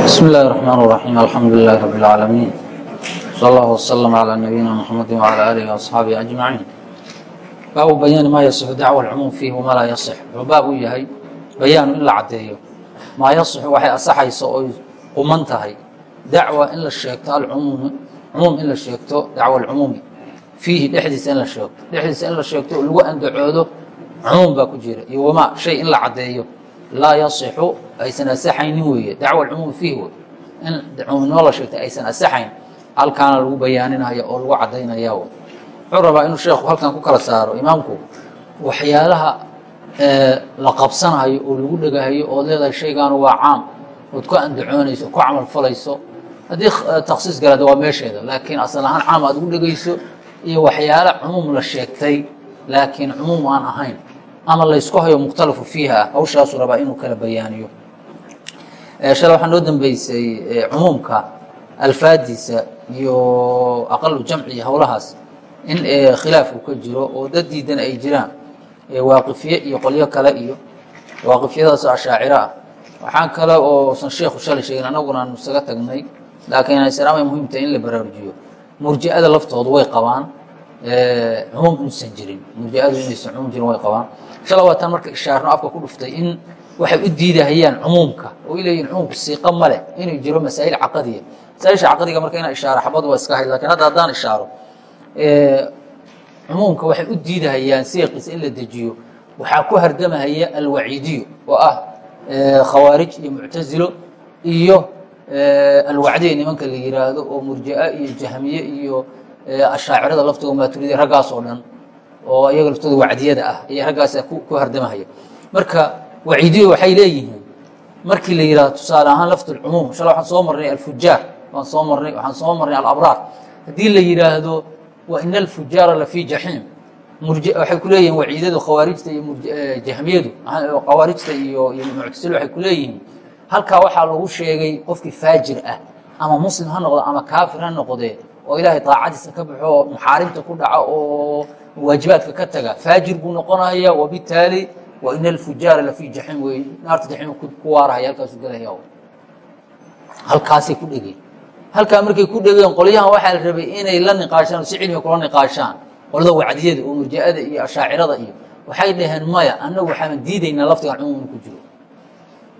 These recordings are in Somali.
بسم الله الرحمن الرحيم الحمد لله رب العالمين صلى الله وسلم على نبينا محمد وعلى آله وأصحابه أجمعين baabu bayaani maa yasixu dacwa alcumuum fiihi wamaa laa yasix wuxuu baab u yahay bayaanu in la caddeeyo maa yasixu waxay asaxayso oy quman tahay dacwa in la sheegto alcumuumi cumuum in la sheegto dacwa alcumuumi fiihi dhexdiisa in la sheegto dhexdiisa in la sheegto oo lagu andacoodo cumuum baa ku jira iyo wamaa shay in la caddeeyo laa yasixu aysan asaxaynin weeye. Dacwa alcumuumi fiihi wey in cumuumnimo la sheegto aysan asaxayn halkaana lagu bayaaninaya oo lagu caddaynaya wey wuxuu rabaa inuu sheekhu halkan ku kala saaro imaamku waxyaalaha la qabsanayo oo lagu dhegahayo ood leedahay shaygaanu waa caam. Ood ku andacoonayso ku camal falayso haddii taksiis galaada waa meesheeda. Laakiin asal ahaan caam aad ugu dhegayso iyo waxyaala cumuum la sheegtay laakiin cumuum aan ahayn ama laysku hayo mukhtalafu fiiha hawshaasuu rabaa inuu kala bayaaniyo. Shale waxaa noo dambeysay cumuumka alfaadiisa iyo aqalu jamci iyo howlahaas in khilaaf uu ka jiro oo dad diidan ay jiraan waaqifiye iyo qolyo kale iyo waaqifyadaas ashaaciro ah. Waxaan kale oosan sheekhu shalay sheegin annaguna aanu isaga tagnay laakiin islaamay muhiimta in la baraarujiyo murji'ada laftoodu way qabaan cumuum inuusan jirin. Murji'adu inaysan cumuum jirin way qabaan shala waataan marka ishaarno afka ku dhuftay in waxay u diidahayaan cumuumka oo ay leeyihiin cumuumku siiqa ma leh inuu jiro masaa'il caqadiya masaa'isha caqadiga marka inaan ishaaro xabad waa iska hayd laakiin hadda haddaan ishaaro cumuumka waxay u diidahayaan seeqiisa in la dejiyo. Waxaa ku hardamahaya alwaciidiyo oo ah khawaarij iyo muctasilo iyo alwacdiye nimanka la yiraahdo oo murji'a iyo jahmiye iyo ashaacirada laftooda maaturidiya raggaas oo dhan oo iyaga laftooda wacdiyada ah iyo raggaasa ku hardamahaya marka waciidiyo waxay leeyihiin. Markii la yihahdo tusaale ahaan laftulcumuum shala waxaan soo marnay alfujaar waan soo marnay waxaan soo marnay alabraar. Haddii la yidhaahdo wain alfujaara lafii jaxiim waxay ku leeyihiin waciidadu khawaarijta iyo jahmiyadu khawaarijta iyo iyo muctasilo waxay ku leeyihiin. Halkaa waxaa lagu sheegay qofkii faajir ah ama muslim ha noqdo ama kaafir ha noqdee oo ilaahay daacadiisa ka baxo oo muxaarimta ku dhaca oo waajibaadka ka taga. Faajir buu noqonaya wabitaali wain alfujaara lafii jaxiim wey naarta jaxiim ku waarahaya halkaasu gelaya halkaasay ku dhegeen. Halkaa markay ku dhegeen qolyahan waxaa la rabay inay la niqaashaan si cilmiga kula niqaashaan. Qolada wacdiyada oo murji'ada iyo ashaacirada iyo waxay dhaheen maya annagu waxaan diidaynaa laftigan cumuum ku jiro.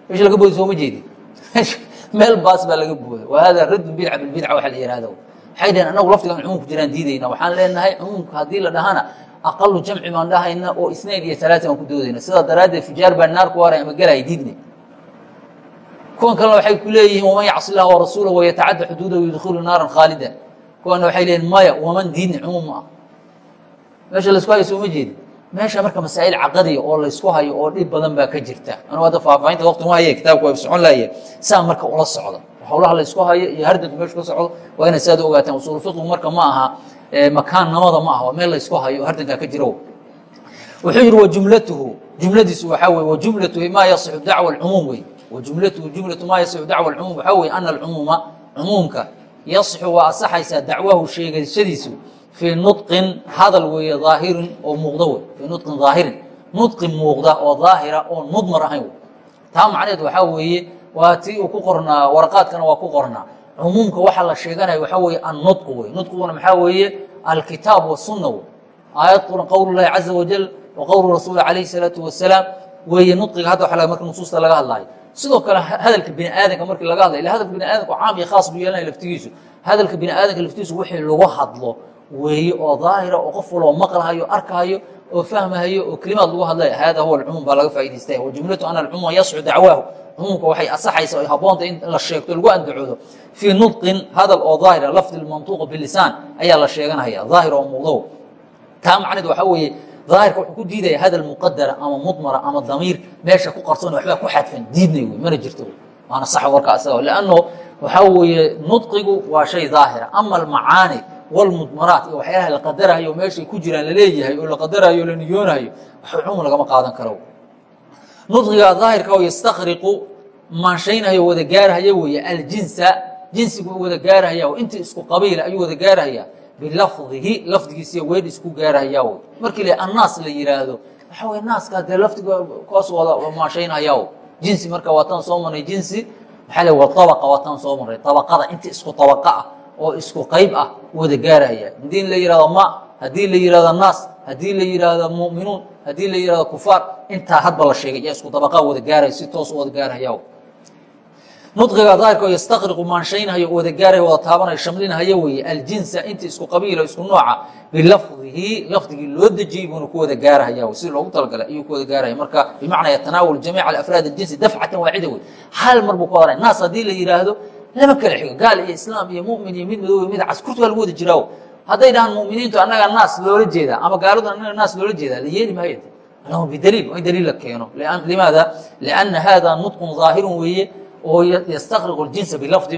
Meesha laga booday sooma jeedi meel baas baa laga booday. Wa hada raddu bidca bilbidca waxa la yihahdo waxay dhaheen? Annagu laftigan cumuum ku jiraan diidayna. Waxaan leenahay cumuumka haddii la dhahana aqalu jamci baan dhahayna oo isnayn iyo talaata baan ku doodayna. Sidaa daraaddeed fujaar baa naar ku waaray ama gelaya diidne. Kuwan kalena waxay ku leeyihiin waman yacsi illaha warasuulah wayatacadda xuduudahu yudkhilu naaran khaalida kuwana waxay leeyihiin maya waman diidni cumuum ma ah meesha laysku hayo sooma jeedi meesha marka masaa'il caqadiya oo laysku hayo oo dhib badan baa ka jirta. Anugu hadda faahfaahinta waqti ma haye kitaabku waa socon lahaye saa marka ula socda howlaha laysku hayo iyo hardanku meeshu ka socdo waa inay saad ogaataan. Usuulu fiqhu marka ma aha makaannamada ma aha waa meel laysku hayo hardankaa ka jiro. Wuxuu yihi wajumlatuhu jumladiisu waxaa weye wajumlatuhu maa yasixu dacwa alcumuum wey. Wjumlatuhu jumlatu maa yasixu dacwa alcumuum. Waxaa weye ana alcumuuma cumuumka yasixu waa asaxaysaa dacwahu sheegashadiisu fii nudqin hadal weeye daahirin oo muuqda wey fii nudqin daahirin nudqin muuqda oo daahira oo mudmar ahayn wey taa macneed waxaa weeye waa tii uu ku qornaa waraqaadkana waa ku qornaa. Cumuumka waxaa la sheeganaya waxaa weeye annudqu wey nudqiguna maxaa weeye alkitaab wasunna wey aayad quran qowl llahi caza wajal wa qowlu rasuuli calayhi salaatu wasalaam weeye nudqiga hadda waa marka nusuusta laga hadlaayo. Sidoo kale hadalka bini aadanka markii laga hadlay ila hadalka bini aadamka caam iyo khaas buu yeelanaya laftigiisu. Hadalka bini aadanka laftigiisu wixii lagu hadlo weeye oo daahira oo qof waloo maqlahayo arkahayo oo fahmahayo oo kelimaad lagu hadlaya hada huwa alcumuum baa laga faa'idaystay wajumlatu ana alcumuuma yascu dacwaahu. Cumuumka waxay asaxaysa ay habboonta in la sheegto lagu andacoodo. Fii nudqin hadal oo daahira lafdi lmantuuqa bilisaan ayaa la sheeganaya. Daahir oo muuqdo taa macneed waxaa weeye daahirka wuxuu ku diidaya hadal muqadara ama mudmara ama damiir meesha ku qarsoon waxbaa ku xadfan diidnay wey mana jirto. Waana sax warka asaga. Lanno waxaa weeye nudqigu waa shay daahira. Ama almacaani walmudmaraat iyo waxyaalaha la qadarayo meeshay ku jiraan la leeyahay oo la qadarayo o la niyoonayo wax cumuum lagama qaadan karo nudqiga daahirka oo yastakriqu maanshaynayo wada gaarhaya weeye aljinsa jinsigu wada gaarhaya oo intii isku qabiila ayuu wada gaarhaya bilafdihi lafdigiisiyo weedh isku gaarhayaa wy markii la annaas la yihaahdo waxaa wey naaska dee lafdiga kaas wada maashaynhayaa jinsi marka waa tan soo marnay jinsi maxaa le waa abaqa waataan soo maray abaqada inta isku abaqa ah oo isku qayb ah wada gaaraya. Haddii la yihahdo ma haddii la yihahdo naas haddii la yihahdo muminuun haddii la yihahdo kufaar intaa hadba la sheegay. Iyo isku dabaqaa wada gaaraya si toos wada gaarhaya nudqiga daahirka oo yastaqriqu maanshaynhayo wada gaaraya wada taabanayo shamlinhaya weeye. Aljinsa inta isku qabiilo isku nooca bilafdihi lafdigii loo dejiyey buuna ku wada gaarahaya si loogu talagalay ayuu ku wada gaaraya marka bimacnaa yatanaawal jamiica alafraad aljinsi dafcatan waaxida wey hal mar buu ku oranay naas haddii la yidhaahdo lama kala xigo gaal iyo islaam iyo mumin iyo mid madow mid cas kurti waa lagu wada jiraawo hadday dhahaan muminiintu annagaa naas loola jeedaa ama gaaladu annaga naas loola jeedaa la yeeli maayo. Bidaliil waa in daliil la keeno. Limaada? Lianna hada nutqun daahirun weeye oo yastaqriqu ljinsa bilafdi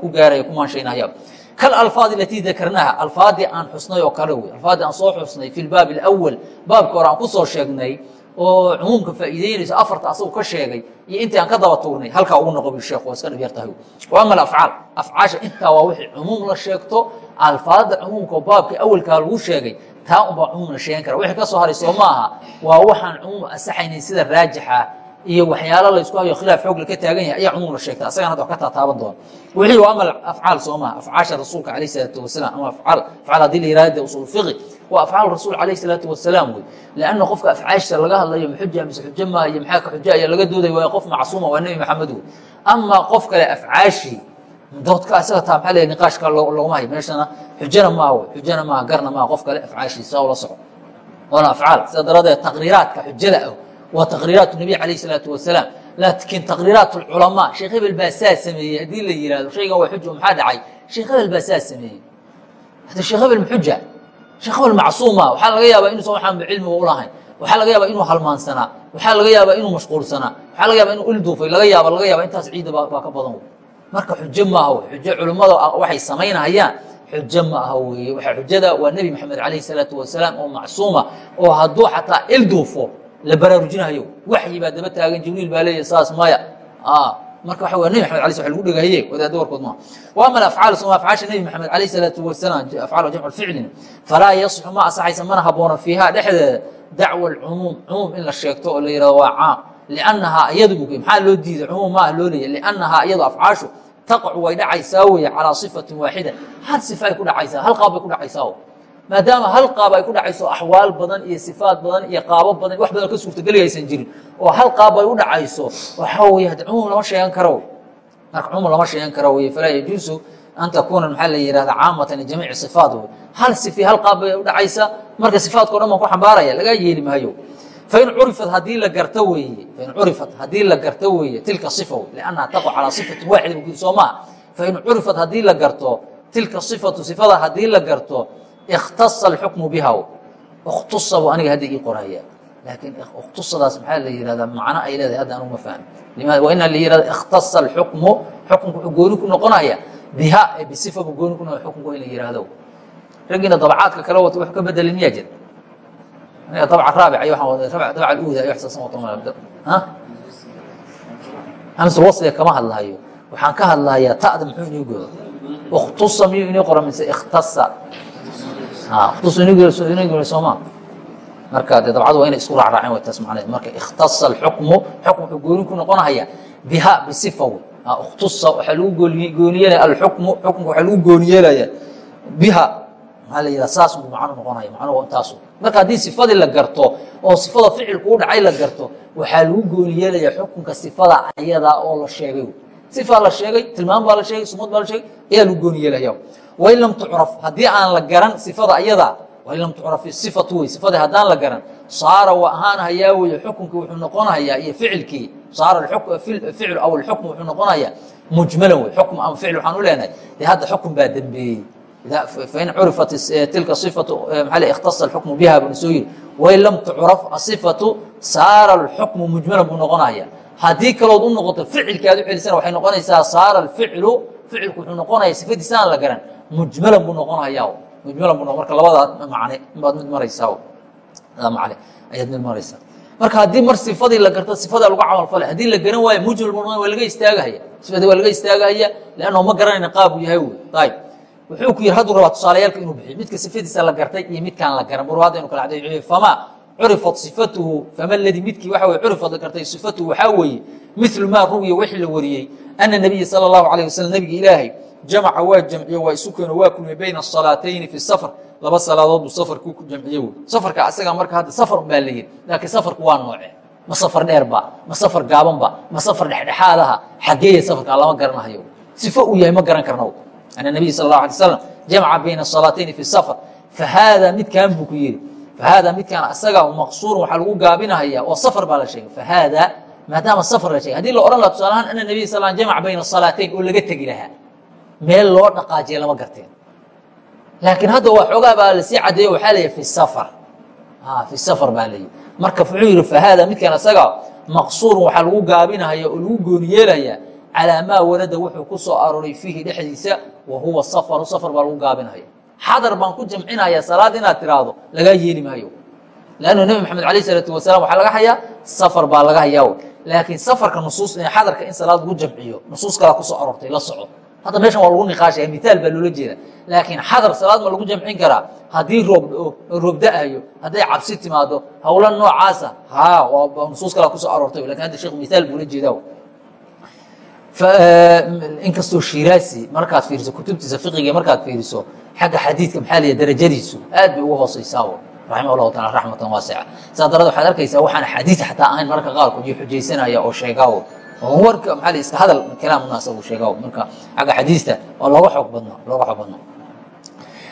ku gaaraya ku maanshaynaya kalalfaadi alatii dakarnaha alfaadii aan xusnay oo kale wey alfaadii aan soo xusnay fi lbaabi alawal baabka hore aan ku soo sheegnay oo cumuumka faa'iideynayso afarta asagu ka sheegay iyo intii aan ka daba tuurnay halkaa ugu noqo sheekh waa iska dhib yar tahay wa ama alafcaal afcaasha intaa waa wixii cumuum la sheegto alfaada cumuumka baabka awalkaa lagu sheegay taa unbaa cumuum la sheegan kara wixii ka soo haray soo ma aha waa waxaan cumuum asaxaynayn sida raajixa iyo waxyaalo laysku hayo khilaaf xoog la ka taagan yahay ayaa cumuum la sheegta asagan hadda ka taataaban doona. Wixii waa amal afcaal soo maha afcaasha rasuulka calayh salaatu wasalaam ama afcaal afcaal haddii la yirahda usul fiqi waa afcaal rasuul calayh salaatu wasalaam wey lianna qofka afcaashiisa laga hadlayo maxuja mise xujo maaha iyo maxaa ka xujo ayaa laga dooday waa qof macsuuma waa nebi maxamed wey amaa qof kale afcaashii doodka isaga taa maxaa leeyahay niqaashka loguma hayo. Meeshana xujana maaha wey xujana maaha garna maaha qof kale afcaashiisa oo la soco. Oona afcaal. Sida daradeed taqriiraadka xujada ah waa taqriiraat nabiy calayh salaatu wasalaam laakiin taqriiraat culamaa sheekh hebel baa saa sameeyey haddii la yihahdo shaygan waa xuja maxaa dhacay? Sheekh hebel baa saa sameeyey. Hada sheekh hebel maxuja sheekh hebel macsuuma waxaa laga yaabaa inuusan waxaan cilmiga u lahayn waxaa laga yaabaa inuu halmaansanaa waxaa laga yaabaa inuu mashquulsanaa waxaa laga yaabaa inuu ilduufay laga yaaba laga yaaba intaas ciidda baa ka badan marka xujo maaha xujo culimmada waxay samaynahayaan xujo ma aha weeye waxaa xujada waa nebi maxamed calayh salaatu wasalaam oo macsuuma oo hadduu xataa ilduufo la baraarujinayo. Waxyi baa daba taagan jibriil baa leeya saas maya. Marka waxa wa nebi maxamed alay sl wa lagu dhagahaye wadaadda warkood maaha wa ama afcaal soma afcaasha nebi maxamed alayh salaatu wasalaam afcaal jamcu ficlin. Falaa yasxu ma asaxaysa mana haboona fiiha dhexdeeda dacwa alcumuum cumuum in la sheegto oo la yihahdo waa caam. Liannahaa iyadu maxaa loo diiday? Cumuum maaha loo leeya liannahaa iyadu afcaashu taqacu way dhacaysaa weye calaa sifatin waaxida hal sifa ay ku dhacaysaa hal qaab bay ku dhacaysaa maadaama hal qaab ay ku dhacayso axwaal badan iyo sifaat badan iyo qaabo badan wax badan ka suurtageli aysan jirin. Oo hal qaab ay u dhacayso waxaa wey hade cumuum lama sheegan karo. Marka cumuum lama sheegan karo wey falaa yajuusu an takuuna maxaa la yihahda caamatan lijamiici sifaat wey hal sifi hal qaab bay u dhacaysa marka sifaatko dhan baan ku xambaaraya lagaa yeeli maayo. Fain curifat haddii la garto weeye fain curifat haddii la garto weeye tilka wey liannaha taqo calaa sifatin waaxida soo maa fain curifat haddii la garto tilka sifatu sifada haddii la garto ikhtasa alxukmu biha ikhtusa buu aniga hadda ii qoraya. laakiin ikhtusadaas maxaa la yihahdaa macno ay leedahay hadda anugu ma fahmi limaada waa la yihahda ikhtasa alxukmu xukunku wuxuu gooni ku noqonaya. biha ee bisifa buu gooni ku noqonaya xukunku in la yihahdo raggiina dabcaadka kala wata wax ka bedelin miyaa jira aniga dabca raabic iyo waxaan wada dabca aluuda iyo waxsaasan wato ha hamsul wasliga kama hadlahayo waxaan ka hadlahayaa ta'da muxuu inii goda ikhtusa miyuu inii qora mise ikhtasa soma marka de dabcadu waa inay isku raacraaceen way taas macnaheed marka ikhtasa alxukmu xukm wuxuu gooni ku noqonaya biha bisifa wey ikhtusa waxaa lagu gooni gooniyeelaya alxukmu xukmka waxaa lagu gooni yeelaya biha. Maxaa la yidhaha saas buu macno noqonaya macnuhu intaasu. Marka haddii sifadii la garto oo sifada ficilku u dhacay la garto waxaa lagu gooni yeelaya xukunka sifada ayadaa oo la sheegay. Sifaa la sheegay tilmaam baa la sheegay sumad baa la sheegay ayaa lagu gooni yeelaya wain tucraf. Haddii aan la garan sifada ayada wain lam tucraf wey sifadii haddaan la garan. Saara waa ahaanahayaa weye xukunkii wuxuu noqonayaa iyo ficilkii. Saara ficlu aw alxukm wuxuu noqonayaa mujmalan wey xukm ama ficil waxaan u leenahay. De hadda xukun baa dembeeyey fain curifat tilka sifatu maa l ikhtasa alxukmu biha buna soo yiri wain tucraf asifatu saara alxukmu mujmalan buu noqonaya haddii kalood u noqoto ficilkii aad u celisana waxay noqonaysaa saara alficlu ficilku wuxuu noqonaya sifadiisa aan la garan. Mujmalan buu noqonayaa. Mujmalan bu marka labadaa macne inbaad mid maraysaa macne ayaad mid maraysaa. Marka haddii mar sifadii la garto sifadaa lagu camal falay haddii la garan waayo mujmal bu waa laga istaagahaya. Sifadii waa laga istaagahaya leannahu ma garanayna qaabuu yahay wey ayib. Wuxuu ku yidhi hadduu rabaa tusaalayaalka inuu bixiyo. Midka sifadiisa la gartay iyo midkaan la garan bur hadda inu kala cadayo fama curifat sifatuhu fama ladii midkii waxa wey curifat la gartay sifatuhu waxaa weeye milu maa ruwiya wixii la wariyey ana nabiya sala allahu alayh wasalam nabiga ilaahay jamaca waa jamciyo waa isu keeno waa kulmiyey bayna asalaatayni fi safar. Laba salaadood buu safarku ku jamciye wey safarka asagaa marka hadda safar baa la yidhi laakiin safarku waa nooce ma safar dheerba ma safar gaabanba ma safar dhexdhexaadaha? Xageeya safarkaa lama garanahayo. Sifo uu yahay ma garan karno ana nabiy sal اlahu alay slam jamaca bayna salaatayni fi safar. Fahaada midkan buu ku yidhi fahaada midkaan asaga maqsuurun waxaa lagu gaabinahaya oo safar baa la sheegay fahaada maadaama safar la sheegay haddii la odhan laha tusaalahaan ana nabiy sal jamac bayna salaatayn oo laga tegi lahaa meel loo dhaqaajiya lama garteen laakiin hadda waa xoogaa baa la sii cadeeyo waxaa la yihi fi safar fi safar baa la yihi marka wuxuu yihi fahaada midkaan asaga maqsuurun waxaa lagu gaabinahaya oo lagu gooni yeelaya calaa maa warada wuxuu ku soo arooray fiihi dhexdiisa wa huwa safaru safar baa lagu gaabinahaya xadar baan ku jamcinaya salaad inaad tiraahdo lagaa yeeli maayo. Lannu nebi maxamed alayh isalaatu wasalam waxaa laga hayaa safar baa laga hayaa laakiin safarka nusuus xadarka in salaad lagu jamciyo nusuus kalaa ku soo aroortay la soco hadda meeshan waa lagu niqaashaya mitaal baa loola jeeda laakiin xadar salaad ma lagu jamcin karaa. Haddii roob roob da'ayo hadday cabsi timaado howla noocaasa ha nusuus kalaa ku soo aroortay laakiin hadda sheekhu mitaal buu la jeeda inkastoo shiraasi markaad fiiriso kutubtiisa fiqiga markaad fiiriso xagga xadiidka maxaa la darajadiisu aad bay uga hooseysaa raximah llahu taala raxmatan waasica saa darada waxaad arkaysaa waxaan axaadiis xataa ahayn marka qaarkood iyo xujaysanaya oo sheegaa oo warka maxaa la iska hadal kalaam munaasab uu sheegaa marka xagga xadiista oo looga xoog badno looga xoog badno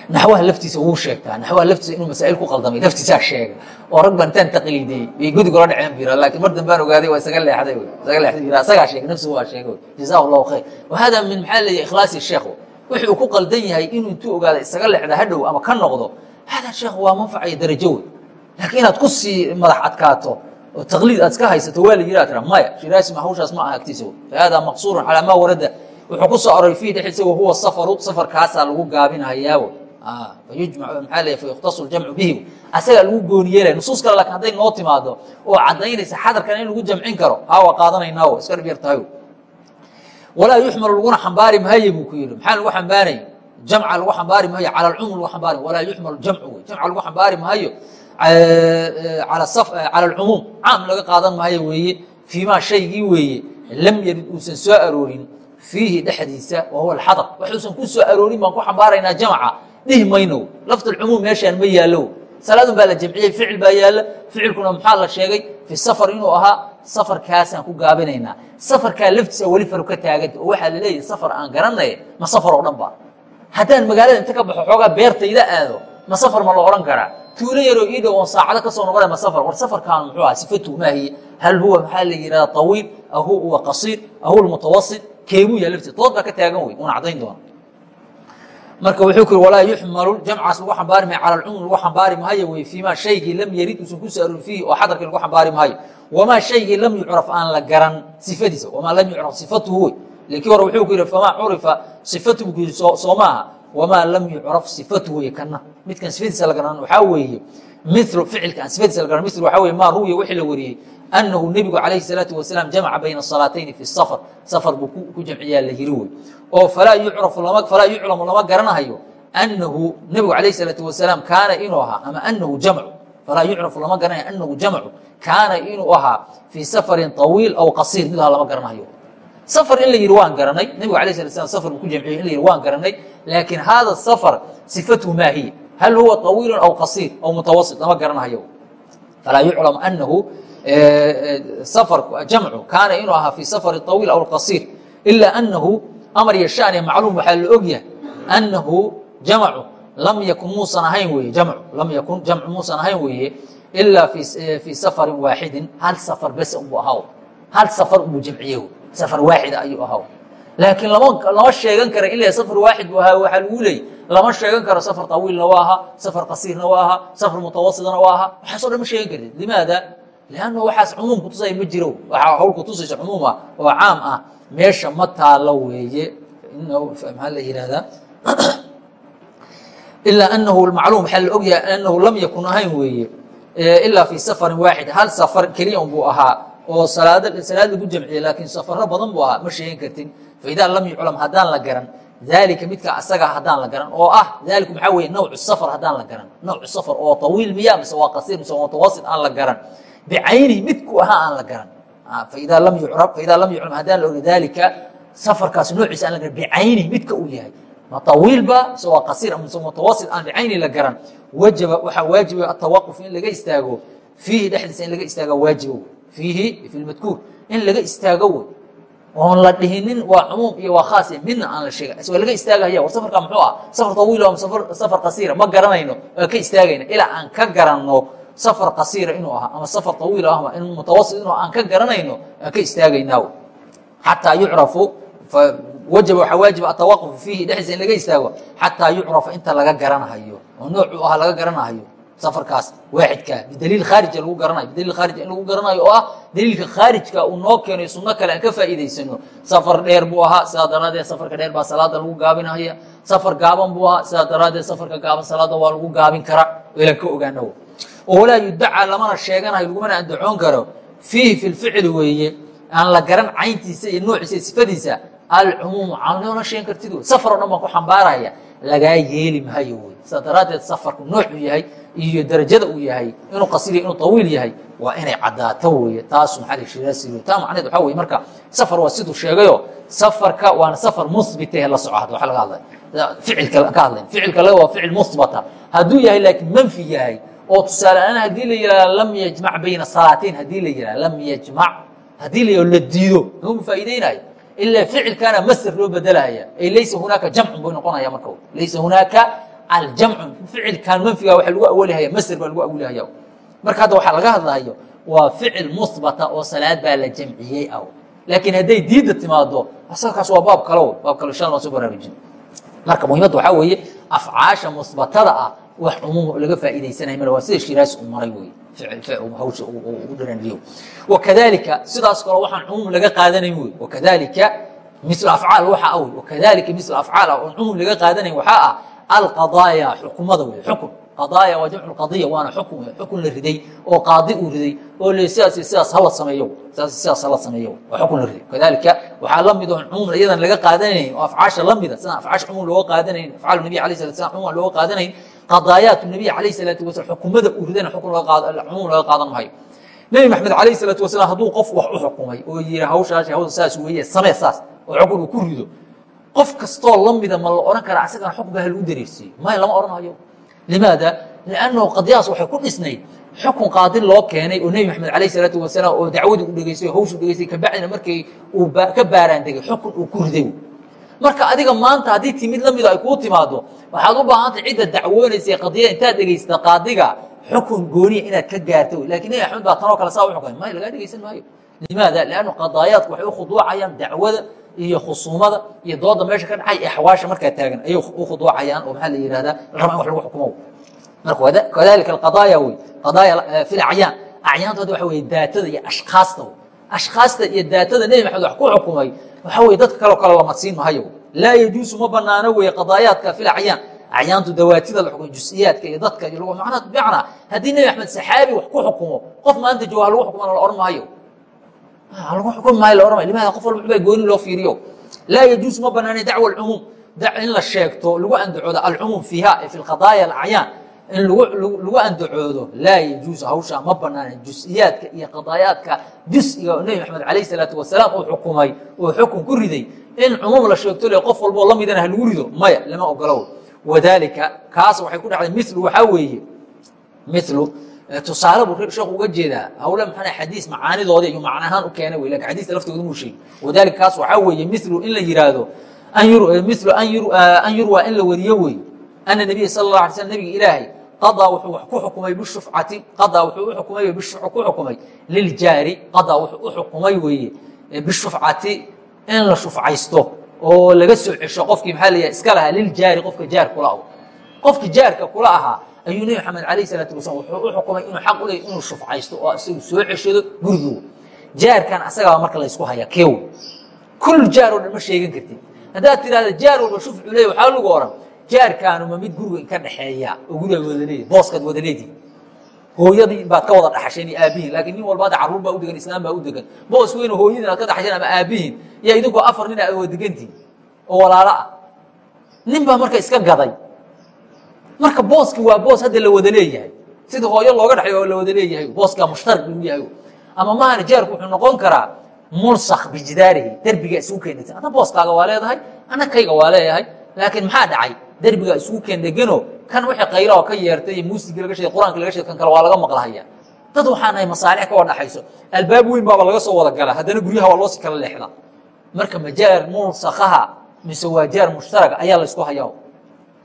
naxwaha laftiisa wuu sheegtaa naxwaha laftiisa inuu masaa'il ku qaldamay laftiisaa sheega oo rag baan intaan taqliidiyey bay gudig ola dhaceen bira laakiin mar dambaan ogaaday waa isaga leexday isaga leexday bira asagaa sheegay nafsigu waa sheegay jazaahu allahu khayr wa hada min maxaa leeyahay ikhlaasi sheekh wuxuu ku qaldan yahay inuu intuu ogaada isaga leexda hadhow ama ka noqdo hada sheekh waa manfac iyo darajo wey laakiin inaad ku sii madax adkaato oo taqliid aad iska haysato waa la yidhi ad tira maya shiraasi ma hawshaas ma aha agtiisa fa hada maqsuurun calaa maa warada wuxuu ku soo aroray fiihi dhexdiisa wahuwa safaru safarkaasaa lagu jamcu bihi asagaa lagu gooni yeelaya nusuus kale laakiin hadday noo timaado oo caddaynaysa xadarkan in lagu jamcin karo haa waa qaadanaynaao iska dhib yar tahay walaa yuxmalu laguna xambaari maayo buu ku yidhi. Maxaa lagu xambaaraya jamca lagu xambaari maayo cala alcumum lagu xambaari. Walaa yuxmalu jamcu wey jamca lagu xambaari maayo cala alcumuum. Caam laga qaadan maayo weeye fiimaa shaygii weeye lam yarid uusan soo aroorin fiihi dhexdiisa wa huwa alxadar. Waxuusan ku soo aroorin baan ku xambaaraynaa jamca dhihi mayno lafdulcumuum meeshaan ma yaallo salaadun baa la jamciyey ficil baa yaalla ficilkuna maxaa la sheegay fi safar inuu ahaa safarkaasaan ku gaabinaynaa safarkaa laftiisa weli faru ka taaganta oo waxaa la leeyahay safar aan garanay ma safar oo dhan ba haddaan magaalada inta ka baxo xoogaa beertayda aado ma safar ma la odhan karaa tuulo yaroo ii dhow oon saacado ka soo noqonay ma safar war safarkaan muxuu aha sifatu maahiye hal huwa maxaa la yidhahda tawiil aw huwa qasiir aw huwa mutawasit keemuu yaa laftiisa dood baa ka taagan wey una caddayn doona marka wuxuu ku walaa yuxmalu jamcaas lagu xambaari maayo cala alcumum lagu xambaari maayo wey fiimaa shaygii lam yarid uusan ku soo aroorin fiihi oo xadarkii lagu xambaari maayo. Wamaa shaygii lam yucraf aan la garan sifadiisa wamaa lam yucraf sifatuhu wey. Lakii hore wuxuu ku yihi famaa curifa sifatu buu soo maaha. Wamaa lam yucraf sifatuhu wey kana midkan sifadiisa la garan waxaa weeye milu ficilka aan sifadiisa la garan mil waxaa weye maa ruwiya wixii la wariyey anahu nebigu calayhi salaatu wasalaam jamaca bayna salaatayni fi safar. Safar buu ku jamciyaa la yiri wey oo falaa yuclamu lama garanahayo anahu nebigu alayh salaau wasalaam kaana inuu ahaa ama anahu jamcu. Falaa yucrafu lama garanayo anahu jamcu. Kaana inuu ahaa fii safarin awiil aw qasiir mid lama garanahayo. Safar in la yihi waan garanay nebigu alayh sala slam safar ku jamciyey in la yihi waan garanay laakiin hada safar sifatuhu maa hiya. Hal huwa طawiilu aw qasiir aw mutawasit lama garanahayo. Falaa yuclamu anahu safarku jamcu. Kaana inuu ahaa fii safari awiil aw qasiir. Ilaa anahu amar iyo shaniya macluum waxaa la og yahay anahu jamcu. Lam yakun muusan ahayn weye jamcu. Lam yakun jamcu muusan ahayn weeye ilaa fii safarin waaxidin hal safar bes unbuu ahaw. Hal safar unbuu jamciye safar waaxida ayuu ahaw. Laakiin lama lama sheegan kara ilaa safar waaxid buu ahaa. Waxaa lagu leeyay lama sheegan karo safar طawiilna waa ahaa safar qasiirna waa ahaa safar mutawasidna waa ahaa. Waxaaso dhan ma sheegan karid limaada lanna waxaas cumuum kutusaya ma jiro waxaa hawl kutusaysa cumuum ah oo caam ah meesha ma taalo weeye maxaa la yihahdaa ilaa anahu macluum waxaa la ogyahay anahu lam yakun ahayn weeye ilaa fii safarin waaxid hal safar keliya un buu ahaa oo salaad salaad lagu jamciyey laakiin safaro badan buu ahaa ma sheegan kartin faidaa lam yuclam haddaan la garan daalika midka asaga haddaan la garan oo ah daaliku maxaa weye nawcu safar haddaan la garan nawcu safar oo tawiil miya mise waa qasiir mise waa mutawasit aan la garan bicaynihi midku ahaa aan la garan faidaa lam yucrab faidaa lam yuclam haddaan la oga daalika safarkaas noociisa aan la garan bicaynihi midka uu yahay ma tawiilba mise waa qasiir mise mutawasit aan bicaynihi la garan wajaba waxaa waajiba atawaquf in laga istaago fiihi dhexdiisa in laga istaaga waajibo fiihi fi lmadkuur in laga istaago wey oon la dhihinin waa cumuum iyo waa khaas midna aan la sheega waa laga istaagahaya war safarka muxuu ah safar tawiil safar qasiira ma garanayno waa ka istaagayna ilaa aan ka garanno safar qasiira inuu ahaa ama safar tawiil ama in mutawasit inuu aan ka garanayno aan ka istaagaynaa xataa yucrafu wajaba waxaa waajiba atawaqufu fiihi dhexdiisa in laga istaago xataa yucrafa inta laga garanahayo oo noocuu ahaa laga garanahayo safarkaas waaxidka bidaliil khaarija lagu garanayo bidaliil khaarij in lagu garanayo oo ah daliilka khaarijka uu noo keenay sunno kale aan ka faa'iidaysano. Safar dheer buu ahaa sidaa daraaddeed safarka dheer baa salaada lagu gaabinahaya safar gaaban buu ahaa sidaa daraaddeed safarka gaaban salaada waa lagu gaabin karaa ilan ka ogaano oo walaa yudacaa lamana sheeganayo lagumana andacoon karo. Fiihi fi lficli weeye. Aan la garan cayntiisa iyo noociisa sifadiisa alcumuumu caamnimana sheegan kartid wey safar o dhan baan ku xambaaraya. Lagaa yeeli maayo wey sidaa daraaddeed safarku noocuu yahay iyo darajada uu yahay inuu qasiriya inuu tawiil yahay waa inay caddaato weeye. Taasu maxaa la shiraasiyo taa macneed waxaa weye marka safar waa siduu sheegayo. Safarka waana safar musbitahe la soco hadda waxa laga hadlay. Ficilka ka hadlayn ficilka le waa ficil musbata. Hadduu yahay laakiin manfi yahay oo tusaale ahaan haddii la yihahda lam yajmac bayna salaatain haddii la yihahda lam yajmac haddii la yihahdo la diido muxuu faa'iideynayo? Ilaa ficilkaana masder loo bedelaya ay laysa hunaaka jamcun bay noqonaya marka laysa hunaaka aljamcu ficilkan manfiga waa lagu awalihaya masder baa lagu awalihaya marka hadda waxaa laga hadlayo waa ficil musbata oo salaad baa la jamciyey aw laakiin hadday diidda timaado asalkaas waa baab kalo baab kalo shan loo soo baraarujin marka muhiimadda waxaa weeye afcaasha musbatada ah wax cumuum laga faa'iidaysanaya male waa sida shiraasi u maray wey hawsha u dharaniyo wakadalika sidaas kale waxaan cumuum laga qaadanayn wey wakadalika misl afcaal waxa ah wey wakadalika misl afcaal ah oon cumuum laga qaadanayn waxaa ah alqadaaya xukumada wey xukun qadaaya waa jamcu qadiya waana xukun wey xukun la riday oo qaadi uu riday oo le sidaas sidaas hala sameeyo sidaas sidaas hala sameeyo waa xukun la riday. Kadalika waxaa la oon cumuum iyadan laga qaadanayn oo afcaasha la mida sidaan afcaasha cumuum looga qaadanayn afcaal nabiy alayh salat slam cumuum looga qaadanayn qadaayaat nabiy alayh salaatu wasalam xukumada uu ridayna xukun cumuum laga qaadan maayo nebi maxamed alayh salaatu wasalaam hadduu qof wax u xukumay oo yihi hawshaas hawda saas weeye samee saas oo xukun uu ku rido qof kastoo la mida ma la ohan kara asagana xukun baa lagu dareersiiye maya lama odhanayo limaada? Liannahu qadiyaas waxay ku dhisnayd xukun qaadin loo keenay oo nebi maxamed alayh salaatu wasalaam oo dacwadii u dhegeystay oo hawshu dhegeystay kabacdina markay uu ka baaraan degay xukun uu ku riday marka adiga maanta haddii timid la mida ay kuu timaado waxaad u baahantay cidda dacwoonaysay qadiyada intaad dhegaysata qaadiga xukun gooniya inaad ka gaarto. Lakin nebi axmed baa tanoo kale saa u xukumay maya lagaa dhegaysan maayo. Limaada? Liannu qadaayaadku waxay u khuduucayaan dacwada iyo khusuumada iyo dooda meesha ka dhacay ee xawaasha markaa taagan ayay u khuduucayaan oo maxaa la yihahdaa la raba in wax lagu xukumo marka kadalika alqadaaya wey qadaaya fi lacyaan acyaantu hadda waxa weye daatada iyo ashkaasta ashkaasta iyo daatada nebi maxamed wax ku xukumay waxa weye dadka kaleo kale lamarsiin mahayo laa yajuusu ma banaano weye qadaayaadka fi lacyaan acyaantu dawaatida la xukumo jusiyaadka iyo dadka iyo macnaa bimacnaa haddii nebi axmed saxaabi wax ku xukumo qof maanta jooga lagu xukumana la odhan maayo lagu xukumi maayo la ohanay limaada qof walba xubaa gooni loo fiiriyo. Laa yajuusu ma banaanay dacwa alcumuum. In la sheegto lagu andacoodo alcumuum fiiha ee fi lqadaaya alacyaan in lagu andacoodo laa yajuusu hawshaa ma banaana jusiyaadka iyo qadaayaadka jus'iga nebi maxamed alayh salaatu wasalaam uu xukumay uu xukun ku riday. In cumuum la sheegto le qof walboo la midana ha rido maya lama ogolo wadaalika kaas waxay ku dhacday milu waxaa weeye milu tusaale buu sheekhu uga jeedaa. Hawle maxaa xadiis macaanidoodii ayuu macna ahaan u keenay wey laakiin xadiista laftooda muu sheegi wadalika kaas waxaa weeye milu in la yihaahdo milu an yurwa in la wariyo wey ana nabiya sala la alay slam nabiga ilaahay qadaa wuxuu ku xukumay bishufcati qadaa wuxuu u xukumay bishufca ku xukumay. Liljaari qadaa wuxuu u xukumay weeye bishufcati in la shufcaysto oo laga soo cesho qofkii maxaa la iska lahaa liljaari qofka jaar kula ah qofkii jaarka kula ahaa ayuu nebi maxamed alayh salaatu wasalam wuxuu u xukumay inuu xaq u leeyay inuu shufcaysto oo isagu soo ceshado gurigooda. Jaarkan asagaaba marka laysku haya keew. Kul jaar oo dhan ma sheegan kartid. Haddaad tidhahda jaar walba shufcu leey waxaa lagu ohan jaarkaanu ma mid guriga inka dhexeeya oo gurigaad wada leedi booskaad wada leedihi hooyadii baad ka wada dhaxasheen iyo aabihiin laakiin nin walba hadda carruur baa u degan islaam baa u degan. Boos weyn oo hooyadiin aad ka dhaxasheen ama aabihiin yaa idinkoo afar nin aad wada degantihin oo walaalo ah. Nin baa marka iska gaday. Marka booski waa boos hadda la wada leeyahay. Sida hooyo looga dhaxay oo la wada leeyahay booskaa mushtarak lagu yahay. Ama mahana jaarku wuxuu noqon karaa mulsak bijidaarihi derbiga isugu keendegsan adna booskaaga waa leedahay ana kayga waa leeyahay laakiin maxaa dhacay derbiga isugu keendegano kan wixii qayla oo ka yeertay muusiga laga sheegay qur'aanka laga sheegay kan kale waa laga maqlahaya. Dad waxaan ahay masaalix ka wada dhaxayso albaab weyn baaba laga soo wada galaa haddana guryaha waa loosi kala leexda marka majaar mulsakaha mise waa jaar mushtaraga ayaa la isku hayaa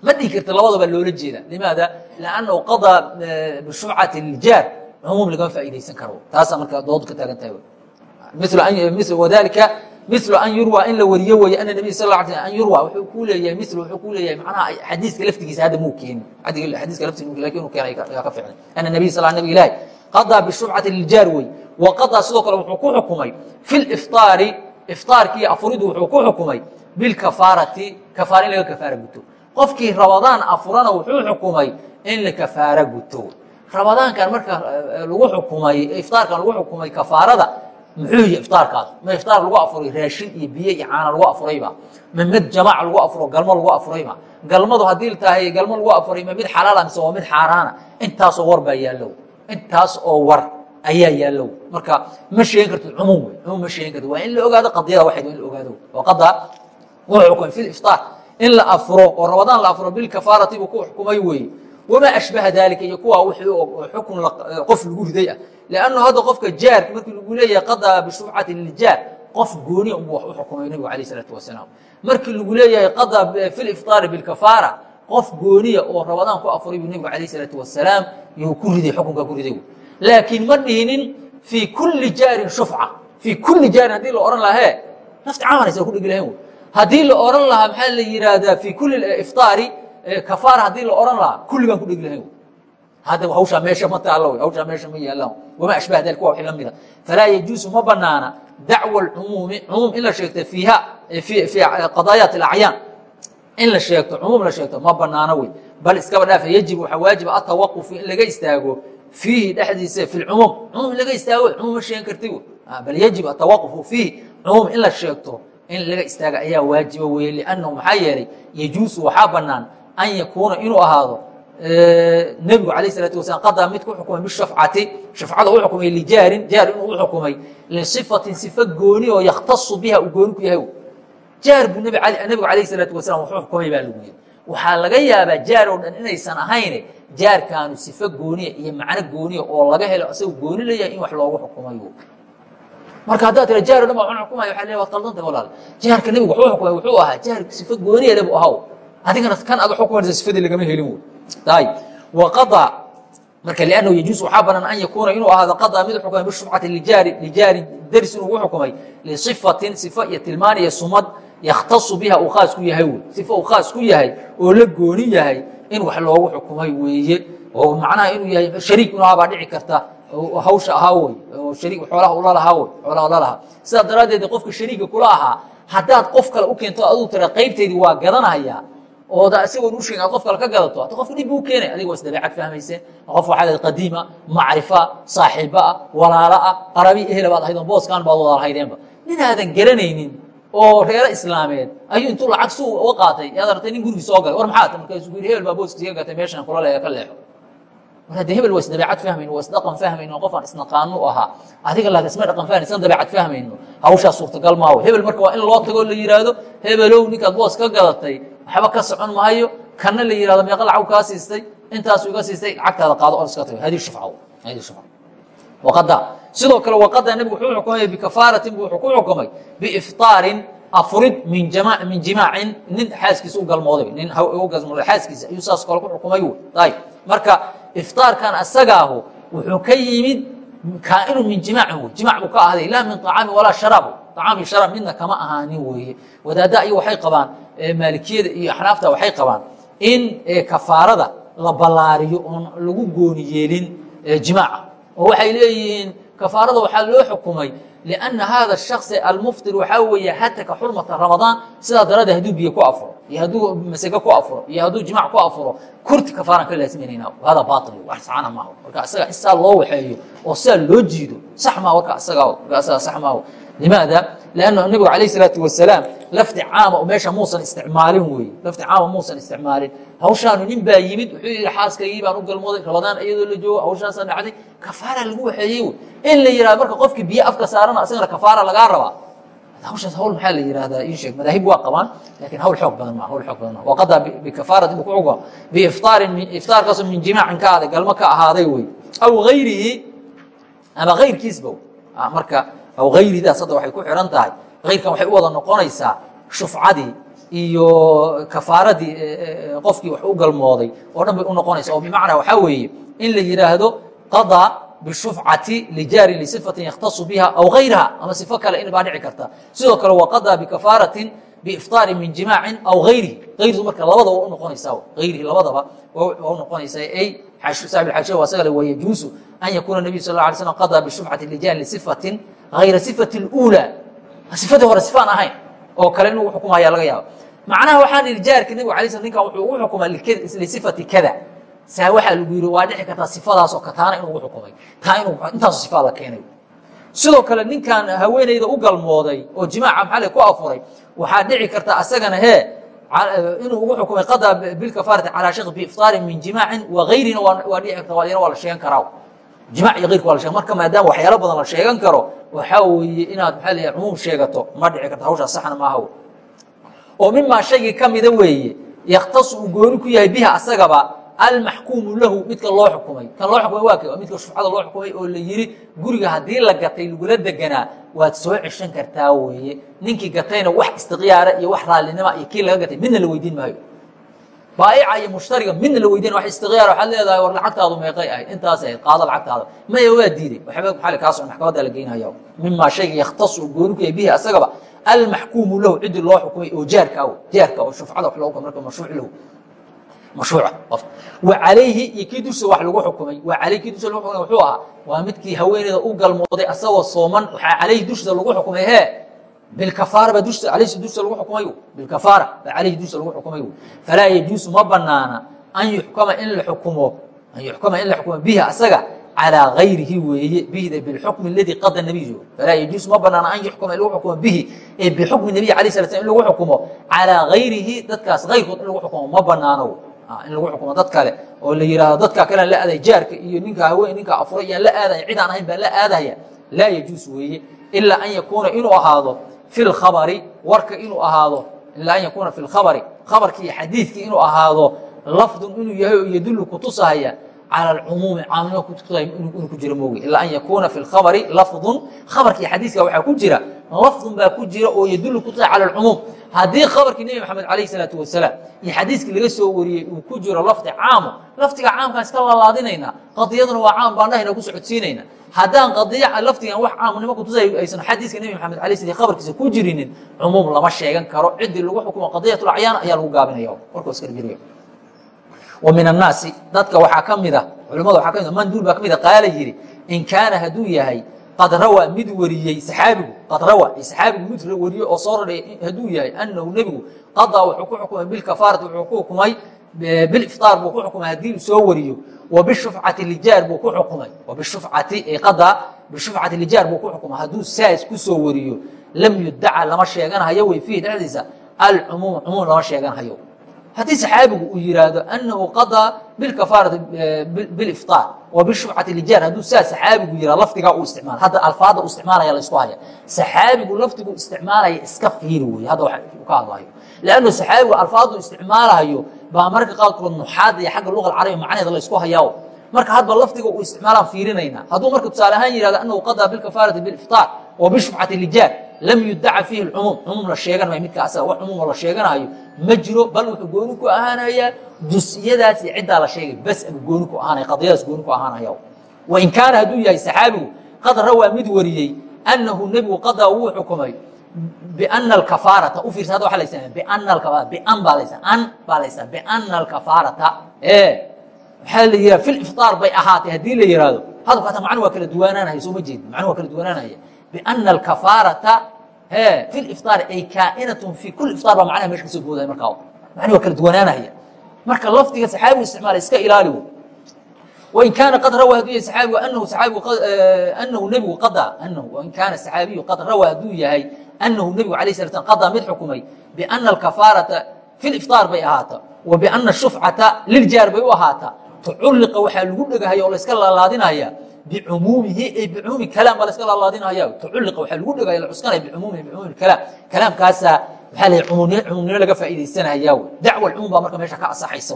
ma dhihi karta labadaba loola jeeda. Limaada lannahu qadaa bishucati ljaar cumuum lagama faa'idaysan karo. Taasaa marka dood ka taagan tahay. Wadalika mil an yurwa in la wariyo weeye ana nabi sal l an yurwa wuxuu ku leeyahay mil wuxuu ku leeyahay macnaha xadiiska laftigiisa hadda muu keenin. Xadiiska laftig laakiin uu keenay yaa ka ficnay ana nabiy sal nabi ilaahi qadaa bishubcati liljaar wey wa qadaa sidoo kale wuxuu ku xukumay fi lifطaari ifطaarkii afuridu wuxuu ku xukumay bilkafaarati kafaara in laga kafaara guto. Qofkii rabadaan afurana wuxuu xukumay in la kafaara guto. Rabadaankan marka eh, lagu xukumay iftaarkan lagu xukumay kafaarada muxuu yihi iftaarkaada ma iftaar lagu afuray raashin iyo biyo iyo caana lagu afurayba ma mid jamaac lagu afuro galmo lagu afurayba galmadu haddii tahay galmo lagu afuray ma mid xalaala mise waa mid xaaraana intaasoo war baa yaallow intaas oo war ayaa yaallow marka ma sheegin kartid cumuum wey cumuum ma sheegin kartid waa in la ogaado qadiyada waxayd waa in la ogaado waqada wuxuu xukumay fi iftaar in la afuro oo ramadaan la afuro bilkafaarati buu ku xukumay weeye wamaa ashbaha daalika iyo kuwaa wixii oo xukun qof lagu riday ah lannu hadda qofka jaarka markii lagu leeyahay qadaa bishufcati liljaar qof gooniya unbu wax u xukumay nebigu alayh isalaatu wasalaam markii lagu leeyahay qadaa fi lifطaari bilkafaara qof gooniya oo rabadaan ku afuray buu nebigu alayh isalaatu wasalaam yuu ku riday xukunka ku riday laakiin ma dhihinin fii kulli jaarin shufca fii kulli jaarin haddii la ohan lahaa he nafti camalaysa ku dhigi lahayn haddii la ohan lahaa maxaa la yihahdaa fii kulli ifطaari kafaara haddii la ohan lahaa kulli baan ku dhigi lahayn hadda hawshaa meesha ma taalo hawshaa meesha ma yaalaan wamaa ashbaha dalika waa wixii la mida falaa yajuusu ma banaana dacwa alcumuumi cumuum in la sheegto fiiha fi fi qadaayaat alacyaan in la sheegto cumuum la sheegto ma banaano wey bal iskaba dhaafa yajib waxaa waajiba atawaqufu in laga istaago fiihi dhexdiisa fi lcumuum cumuum in laga istaago cumuum ma sheegan karti bal yajib atawaqufu fiihi cumuum in la sheegto in laga istaaga ayaa waajiba weye liannahu maxaa yeelay yajuusu waxaa banaan an yakuuna inuu ahaado nebigu alayh salaatu wasalam qadaa mid ku xukumay bishafcati shafcada u xukumay lijaarin jaar inuu u xukumay lisifatin sifa gooni oo yakhtasu biha uu gooni ku yahay jaar buu nebigu alayh salaatu wasalam wuxuu xukumay baa lagu yiri waxaa laga yaabaa jaar oo dhan inaysan ahayne jaarkaanu sifo gooniya iyo macno gooniya oo laga helo isaga gooni leeyahay in wax loogu xukumayo marka haddaad tira jaar o dhan baa waxu xukumaya waxa le waad qaldanta walaal jaarka nebigu wuxuu xukumay wuxuu ahaa jaar sifo gooniya le bu ahaw adigana kan aad xukumaysa sifadii lagama helin wey marka liannahu yajuusu waxaa banaan an yakuuna inuu ahaado qadaa mid xukumay bishufcati lijaari lijaari daris inuu u xukumay lisifatin sifa iyo tilmaan iyo sumad yakhtasu biha uu khaas ku yahay wey. Sifa uu khaas ku yahay oo la gooni yahay in wax loogu xukumay weeye. Oo macnaha inuu yahay shariik inuu ahaa baa dhici karta. Hawsha ahaa wey. Oo shariik xoolaha ula lahaa wey. Xoolaha ula lahaa. Sidaa daraaddeed qofka shariiga kula ahaa haddaad qof kale u keento aduu tira qaybteydii waa gadanahayaa ooda isagoon u sheegin aad qof kale ka gadato hadda qofka dhib buu keenay adiga waa isdabeecad fahmayseen qof waxaa leed qadiima macrifa saaxiiba ah walaala ah qarabi ehela baad ahayd oo booskaan baad wada lahaydeenba nin aadan garanaynin oo reero islaameed ayuu intuu lacag su uga qaatay yaad artay nin gurigii soo galay war maxaa ta markaasuu yiri hebel baa booskiisa gatay meeshan kula leeya ka leexo. Mar haddee hebel waa isdabeecad fahmayno waa isdhaqan fahmayno oo qofaan isnaqaano u ahaa. Adiga laakiin isma dhaqan fahmayno isna dabeecad fahmayno. Hawshaa suurtagal maawo hebel marka waa in loo tago la yidhaahdo hebelow ninkaad boos ka gadatay waxba ka socon maayo kana la yihahdo meeqa lacag kaa siistay intaasu iga siistay lacagtaada qaado on iska tago hadi shufca hadi shufca waqada. Sidoo kale waqada nebigu wuxuu xukumay bikafaaratin buu wuxuu ku xukumay biiftaarin afurid min jama min jimaacin nin xaaskiisa u galmooday nin u galmooday xaaskiisa. Ayuu saas kale ku xukumay ayib. Marka iftaarkan asagaahu wuxuu ka yimid kaa'inu min jimaacin wey jimaac buu ka ahday laa min طacaami walaa sharaab طacaam iyo sharaab midna kama ahaanin weeye wadaadda iyo waxay qabaan maalikiyada iyo axnaafta waxay qabaan in kafaarada la ballaariyo oon lagu gooni yeelin jimaaca oo waxay leeyihiin kafaarada waxaa loo xukumay lianna hada shaksi almuftir waxaa weeye hataka xurmata ramadaan sidaa daraaddeed hadduu biyo ku afuro iyo hadduu masega ku afuro iyo hadduu jimac ku afuro kurti kafaaraan ka laasimanayna hada bail wax saxana maaha marka isaga in saa loo waxeeyo oo sidaa loo jiido sax maa warka isaga marka isaga sax maaho limaada lanna nabigu alayh salaatu wasalaam lafdi caama meesha muusan isticmaalin weye lafdi caama muusan isticmaalin hawshaanu nin baa yimid wuxuu yihi xaaskaygii baan u galmooday rabadaan iyadoo la joogo hawshaasaa dhacday kafaara lagu waxeeyey wey in la yihahdo marka qofkii biyo afka saarana isagana kafaara lagaa rabaa hawshaas hawl maxaa la yihahdaa ii sheeg madaahib waa qabaan laakiin hawl xoog badan ma hawl xoog badan ma waqadaa bikafaarati bu kuuga biiftaarin iftaarkaasoo min jimaacin ka ahaaday galmo ka ahaaday wey aw gayrihi ama gayrkiisba marka aw gayridaas hadda waxay ku xihan tahay kayrkan waxay u wada noqonaysaa shufcadii iyo kafaaradii qofkii wax u galmooday oo dhan bay u noqonaysa oo bimacnaa waxaa weeye in la yidhaahdo qadaa bishufcati lijaari lisifatin yakhtasu biha aw gayriha ama sifo kale in baa dhici karta sidoo kale waqadaa bikafaaratin biiftaarin min jimaacin aw gayrihi ayridu marka labadaba waa unoqonaysaa ayrihi labadaba waa unoqonaysaa ay saaxib xaashiya waa sagale wa yajuusu an yakuuna nabiyu sal la alay slam qadaa bishufcati lijaari lisifatin ayra sifati اuulى sifadii hore sifaan ahayn oo kale inuu xukumaya laga yaabo macnaha waxaan ihi jaarka nabig alay sl ninkan wuxuu ugu xukumaa lisifati kada saa waxaa lagu yidhi waa dhici kartaa sifadaasoo kataana inuu ugu xukumay taa inuu intaasu sifaa la keenay sidoo kale ninkan haweenayda u galmooday oo jimaaca maxalle ku afuray waxaa dhici karta asagana hee inuu ugu xukumay qadaa bilkafaarati calaa shak biiftaarin min jimaacin wagayrina waa dhici karta waa la sheegan karaa jimac iyo keyrka waa la shega marka maadaama waxyaalo badan la sheegan karo waxaa weeye inaad maxaa la cumuum sheegato ma dhici karto hawshaas saxna maaha oo mimaa shaygii ka mida weeye yakhtasu uu gooni ku yahay biha asagaba almaxkuumu lahu midka loo xukumay. Kan loo xukumay waa k midka shufcada loo xukumay oo la yidhi guriga haddii la gatay lagula deganaa waad soo ceshan kartaa weeye. Ninkii gatayna wax istiqyaara iyo wax raallinima iyo kii laga gatay midna la weydiin maayo. Baaica iyo mushtariga midna la weydiin wa istiqyaar waxaad leedahay war lacagtaadu meeqay ahayd intaas ahayd qaado lacagtaada. Maya waa diiday waxba maxali kaas maxkamadda la geynaya mimaa shayga yakhtasu yahay bihi asagaba almaxkuumu lahu ciddii loo xukumay oo jaarka aw jaarka oo shufcada wax loogu marka mashruuc lahu mashruuca wa calayhi iyo kii dusha wax lagu xukumay wa calayhi kii dusha lagu xukumay wuxuu ahaa waa midkii haweeneyda u galmooday asagoo sooman waxaa calayhi dusha lagu xukumay hee bilkafaara baa dusha calayhi dusha lagu xukumay bilkafaara baa calayhi dusha lagu xukumay falaa yajuusu ma banaana an yuxkama in la xukumo an yuxkama in la xukumo bihi asaga calaa gayrihi weeye bihda bilxukmi aladii qada nabiyu falaa yajuusu ma banaana an yuxkuma in lagu xukumo bihi ee bixukmi nabiy alayh sala slam in lagu xukumo calaa gayrihi dadkaas gayrkood in lagu xukumo ma banaano Ah, in lagu xukumo dad kale oo la yidhaahdo dadka kalean la aaday jaarka iyo ninka haween ninka afura iyaan la aadaya cid ahayn baan la aadaya. Laa yajuus weeye ilaa an yakuuna inuu ahaado fi lkhabari warka inuu ahaado ilaa an yakuuna fi lkhabari khabarkii iyo xadiidkii inuu ahaado lafdun inuu yahay oo yadullu kutusahaya cala alcumuumi caamimo inuu ku jiro mooge ilaa an yakuuna fi lkhabari lafdun khabarkii xadiiska waxaa ku jira lafdun baa ku jira oo yadullu kutusaya cala alcumuum haddii khabarkii nebi maxamed alayh salaatu wasalaam iyo xadiiskii laga soo wariyey uu ku jiro lafdi caamo lafdiga caamkaan iska laalaadinaynaa qadiyaduna waa caam baan dhahayna ku socodsiinaynaa haddaan qadiya ah lafdigan wax caamnimo kutusayo aysan xadiiska nebi maxamed alay sl khabarkiisa ku jirinin cumuum lama sheegan karo. Ciddii lagu xukumo qadiyatulacyaan ayaa lagu gaabinaya warkoo isgargeriyo wa min annaasi dadka waxaa ka mid ah, a culimmada waxaa ka mid a manduul baa ka mid a qaala yidhi in kaana hadduu yahay qad rawa mid wariyey saxaabigu. Qad rawa saxaabigu mid wariye oo soo raray hadduu yahay annahu nebigu qadaa wuxuu ku xukumay bilkafaarati wuxuu ku xukumay biliftaar buu ku xukumay haddii uu soo wariyo. Wa bishufcati lijaar buu ku xukumay. Wa bishufcati qadaa bishufcati lijaar buu ku xukumay hadduu saas ku soo wariyo. Lam yudaca lama sheeganhayo wey fiihi dhexdiisa. Alcumuum cumuum lama sheeganhayo haddii saxaabigu uu yihaahdo anahu qadaa bilkafaarati biliftaar wa lijaar hadduu saa saxaabigu yiha lafdigaa uu isticmaala hadda alfaada uu isticmaalaya la isku haya saxaabigu lafdigu isticmaalaya iska fiiri wey hadda uu ka hadlayo lannu saxaabigu alfaadu isticmaalayo baa marka qaarkood nuxaada iyo xagga luga alcarabiya macnaheeda la isku hayaa marka hadba lafdiga uu isticmaalaan fiirinayna hadduu marka tusaale ahaan yihahdo anahu qadaa bilkafaarati biliftaar wa lijaar lam yudaca fiihi cumuum cumuum la sheegan maayo midka wax cumuuma la sheeganayo ma jiro bal wuxuu gooni ku ahaanayaa jusiyadaas iyo ciddaa la sheegay. Bas abu gooni ku ahaanaya qadiyadaas gooni ku ahaanaya. Wain kaana hadduu yahay saxaabigu qad rawaa mid wariyey annahu nebigu qadaa wuu xukumay biana alkafaarata u fiirsa hadda waa biana alkafaara bian baa laysa an baa laysa biana alkafaarata. Ee waxaa la yidhaha fi liftaar bay ahaatay haddii la yidhaahdo hadalku hata macnu waa kala duwanaanaya soo ma jeedi macnu waa kala duwanaanaya biana alkafaarata fi iftaar ay kaainatun fi kuli iftaar baa macnaha meesha ka soo booday markaa macni waa kala duwanaanaya marka lafdiga saxaabigu isticmaalay iska ilaali wey wain kaana qad rawaa haduu yahay saxaabigu anahu saxaabigu anahu nebigu qada anahu wain kaana saxaabiyu qad rawaa hadduu yahay anahu nebigu alayh sala slam qadaa mid xukumay biana alkafaarata fi liftaar bay ahaata wa biana shufcata liljaar bay u ahaata tuculliqa waxaa lagu dhegahaya oo layska laalaadinaya bicumuumihi ay bicumuumi kalaam baa layska laalaadinaya tuculliqa waxaa lagu dhegahaya la cuskanaya bicumuumihi bicumuumi kalaam kalaamkaasaa maxaa la cumuumnimo laga faa'iidaysanaya dacwa alcumuum baa marka meesha ka asaxaysa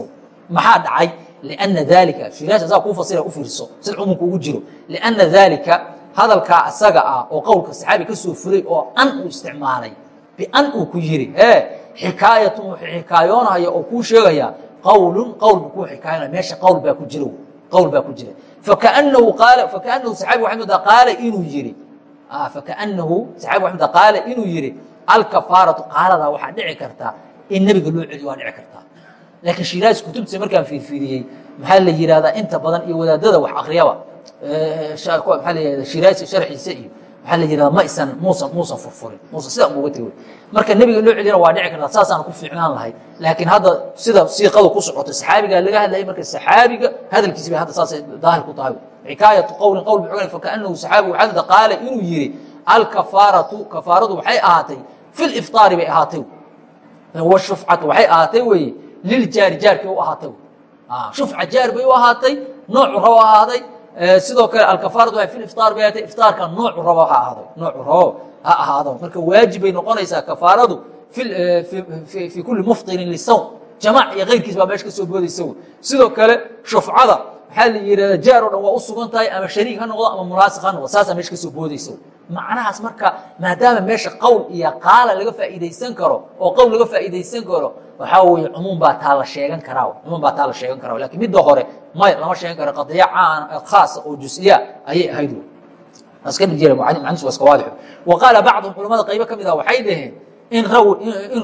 maxaa dhacay lianna dalika shiraasha saa kuu fasira u fiirso sida cumuumka ugu jiro lianna dalika hadalkaa asaga ah oo qowlka saxaabi ka soo fulay oo an uu isticmaalay bian uu ku yiri e xikaayatun wuxuu xikaayoonaya oo kuu sheegaya qawlun qowl buu kuu xikaayonaya meesha qowl baa ku jira qowl baa ku jira fakaanahu saxaabi waxay moodaa qaala inuu yiri fakaanahu saxaabi waxay moodaa qaala inuu yiri alkafaaratu qaaladaa waxaa dhici kartaa in nebiga loo celiyo waa dhici kartaa laakiin shiraas kutubtiisa markaan fiirfiiriyey maxaa la yihahdaa inta badan iyo wadaadada wax akriyaba maxaa la yihahda shiraasi sharxiisa iyo maxaa la yihahda ma isan muusan muusan furfurin muusan sidaa uga tegay marka nebiga loo celiyana waa dhici kartaa saasaan ku fiicnaan lahay. Laakiin hadda sida siiqadu ku socoto saxaabigaa laga hadlayay marka saxaabiga hadalkiisi bay hadda saasay daahir ku tahay. Xikaayatu qowlin qowl bixugan fakaanahu saxaabigu xadada qaala inuu yiri alkafaaratu kafaaradu waxay ahaatay fi liftaari bay ahaatay washufcatu waxay ahaatay weeye liljaari jaarkay u ahaatay shufca jaar bay u ahaatay noocu rabo ahaaday sidoo kale alkafaaratu waa fi iftaar bay ahaatay. Iftaarka noocu rabo ha ahaado. Noocu rabo ha ahaado. Marka waajib bay noqonaysaa kafaaradu fi kuli muftirin lisawm jamaac iyo keyrkiis baa meesha ka soo boodaysa. Sidoo kale shufcada maxaa la yihahda jaar o dhan waa u sugan tahay ama shariik ha noqdo ama munaasiq ha noqdo saasaa meesha ka soo boodaysa macnahaas marka maadaama meesha qowl iyo qaala laga faa'iidaysan karo oo qowl laga faa'iidaysan karo waxaa weye cumuum baa taa la sheegan karaa cumuum baa taa la sheegan karaa. Lakin midda hore may lama sheegan karo qadiya caan khaasa oo jusiya ayay ahayd qaala bacduhum culamada qaybo ka mid ah waxay dhaheen in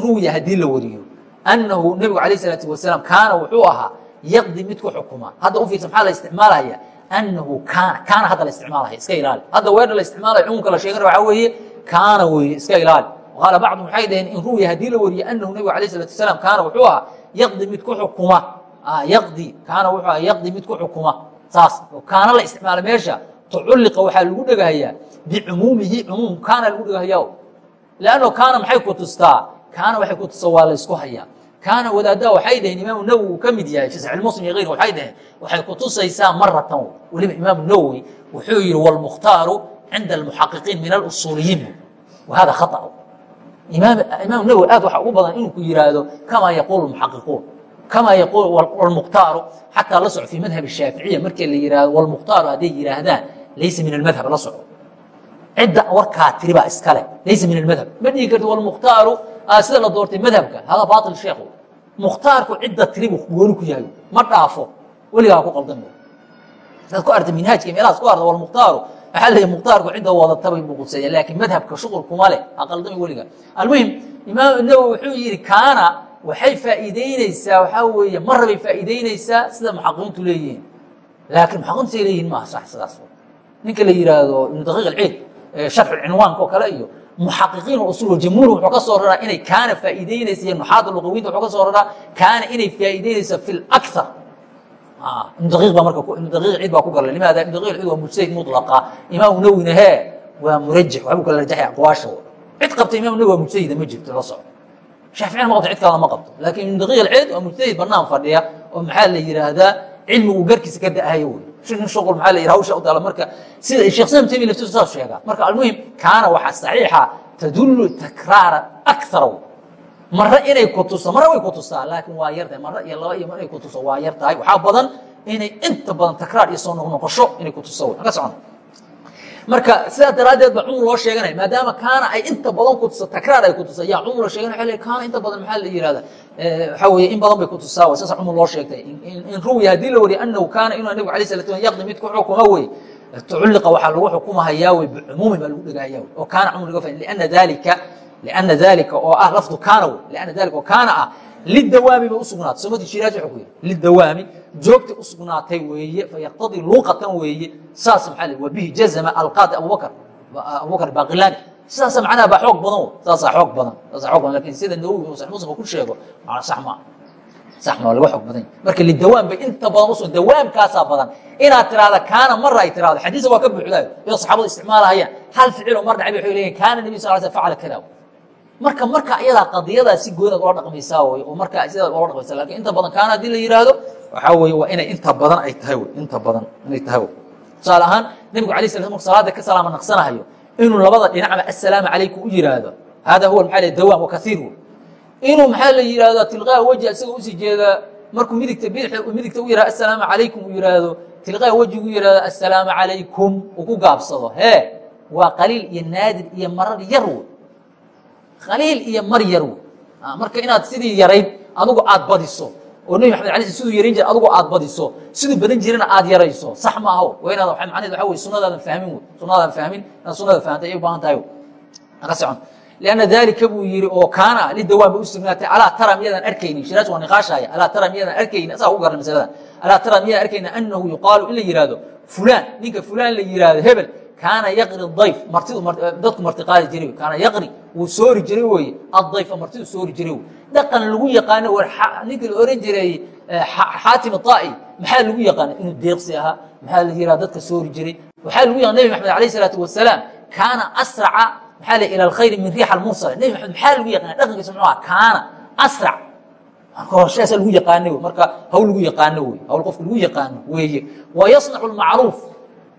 ruwiya haddii la wariyo annahu nebigu alayh isalaatu wasalaam kaana wuxuu ahaa yaqdi mid ku xukuma. Hadda u fiirsa maxaa la isticmaalaya? Anahu kaana kaana hadda la isticmaalaya iska ilaali. Hadda weerna la isticmaalaya cumuumka la sheegana waxaa weeye kaana weeye iska ilaali. Qaala bacdum waxay dhaheen in ruwiya haddii la wariye anahu nebigu alayh salatu wasalaam kaana wuxuu ahaa yaqdi mid ku xukuma yaqdi kaana wuxuu ahaa yaqdi mid ku xukuma. Saas kaana la isticmaala meesha tuculliqa waxaa lagu dhegahayaa bicumuumihi cumuum kaana lagu dhegahaya lanno kaana maxay ku tustaa? Kaana waxay ku tustaa waa la ysku hayaa kaana wadaaddaa waxay dhaheen imaamu nawowi uu ka mid yahay fiscilmuslim iyo ayru waxay dhaheen waxay kutusaysaa maratan weliba imaamu nawowi wuxuu yihi wlmukhtaaru cinda almuxaqiqiin min alusuuliyiin wahada aa imaam nawowi aad waxa ugu badan inuu ku yiraahdo kamaa yaquulu muxaqiquun kamaa yaquul wlmukhtaaru xataa la soco fii madhab shaaficiya markii la yiraahdo wlmukhtaaru hadday yihaahdaan laysa min almadhab la soco cidda warkaa tiri baa iskale laysa min almadhab ma dhigi karti wlmukhtaaru sida la doortay madhabka hada bail sheekhu mukhtaarku cidda tiri buu gooni ku yahay ma dhaafo weligaa ku qaldami daad ku arta minhaajka meelahaas ku arta wlmukhtaaru waxaa leeyahy mukhtaarku cidda wadatabay buu quseeya laakiin madhabka shuqul kuma leh ha qaldami weliga almuhim imaam nawowi wuxuu yihi kaana waxay faa'iideyneysaa waxaa weeye marra bay faa'iideyneysaa sida muxaqiqiintu leeyihiin. Laakiin muxaqiintu say leeyihiin maaha sax sidaas. Ninka la yihaahdo ibnu daqiiq alciid sharxu cinwaanka oo kale iyo muxaqiqiin usul jamhuur wuxuu ka soo raraa inay kaana faa'iideyneysa iyo nuxaada luqawiinta wuxuu ka soo raraa kaana inay faa'iideyneysa fi lakar ibnu daqiiq baa marka ibnu daqiiq ciid baa ku garlay limaada ibnu daqiiq ciid waa mujtahid mutlaqa. Imaamu nawwina hee waa murajix waxbuu kala rajaxay aqwaasha cid qabta imaamu nawi waa mujtahida ma jirto la soco shaaficina ma qabto cid kalena ma qabto. Laakiin ibnu daqiiq alciid waa mujtahid banaan fadhiya oo maxaa la yidhaahdaa cilmi uu garkiisa ka da'ahayo wey nin shuqul maxaa la yidhaha hawsha u taala marka sida sheekh islam taymiya laftiisu saas sheegaa marka almuhim kaana waxaa saxiixa tadullu takraara akthara mare inay ku tuso mare way ku tusaa laakiin waa yar tahay. Mare iyo laba iyo mar inay ku tuso waa yar waxaa badan inay inta badan takraar iyo soo noqnoqosho inay ku tuso. Wey ka socon marka sidaa daraaddeed ba cumr loo sheeganaya maadaama kaana ay inta badan ku tusa takraar ay ku tusa yaa cumr loo sheeganaya kaana inta badan maxaa la yihahda waxaa weeye in badan bay ku tusaa wa saasa cumr loo sheegtay. In ruwiya haddii la wariye anahu kaana inuu nabigu alay sala slam yaqdi mid ku xukuma wey tuculliqa waxaa lagu xukumahayaa wey bicumuumi baa lagu dhegahaya wey oo kaana cumr laga fahim liana dalika liana dalika oo ah lafdu kaana wey liana dalika oo kaana ah lidawaami bay usugnaatay somadi shiraaj wuxuu ku yidhi lidawaami joogtay u sugnaatay weeye fayaqtadii luuqatan weeye. Saas maxaa la waa bihi jazama alqaadi abubakr abubakr baqilani sidaasa macnaha baa xoog badan saasaa xoog badan saasaa xoog badan. Lakin sida nawowi uu sax muslimka ku sheego macna sax maa sax maa laga xoog badan. Marka lidawaam bay inta badan usu dawaamkaasaa badan. Inaad tiraahda kaana mara ay tiraahdo. Xadiisa waa ka buuxdaayo. Iyadoo saxaabadu isticmaalahayaan. Hal ficiloo mar dhacay waxay leeyihiin kaana nabi sal sl facala kada marka marka iyadaa qadiyadaa si goodaad ula dhaqmaysaa wey oo marka sidaad ula dhaqmaysaa laakiin inta badan kaana haddii la yidhaahdo waxaa weeye waa inay inta badan ay tahay wey inta badan inay tahay wey tusaale ahaan nebigu alay sla marku salaada ka salaama naqsanahayo inuu labada dhinacba assalaamu calaykum u yihaahdo hada huwa maxaa la dawaam wakaiir wey inuu maxaa la yihahdo tilqaa weji isagoo u sii jeeda markuu midigta bidix midigta u yihahdo assalaamu calaykum uu yihaahdo tilqaa wejigu yihahdo assalaamu calaykum uu ku gaabsado. Hee waa qaliil iyo naadir iyo marar yar wey khaliil iyo mar yar wey ah, marka inaad sidii yarayd adugu aad badiso. Oo nebi maxamed ali siduu yaran jira adugu aad badiso. Siduu badan jirana aad yarayso. Sax maaho waa inaad waa macnaheed waxa wey sunadaadan fahmin wey. Sunadaadan fahmin inaad sunada fahamtay ayay ubaahan tahay ka socon lianna daalika buu yidhi oo kaana lidawaan bay u sugnaatay alaa tara miyadaan arkaynin? Shiraaj waa niqaashaya. Alaa tara miyadaan arkaynin? Asaa ugu garna masaladan alaa tara miyadaan arkaynin? Annahu yuqaalu in la yihahdo fulaan. Ninka fulaan la yihahdo hebel kaana yaqri dayf eh, dadku marti qaadi jiray kaana yaqri wuu soori jiray weye addayfa martidu soori jiray wey. Dhaqan lagu yaqaano ninka la oran jiray eh, xaatim aa'i maxaa lagu yaqaana inuu deeqsi ahaa maxaa la yiraa dadka soori jiray? Waxaa lagu yaqana nebi maxamed alayh salaatu wasalaam kaana asraca maxaa la ila alkhayri min riixa almursala. Nebi maxamed maxaa lagu yaqaana dhaqankiisa muxuu aha kaana asrac. Markahoshaasaa lagu yaqaana marka hawl lagu yaqaano wey hawl qofka lagu yaqaano weeye. Wa yasnacu almacruuf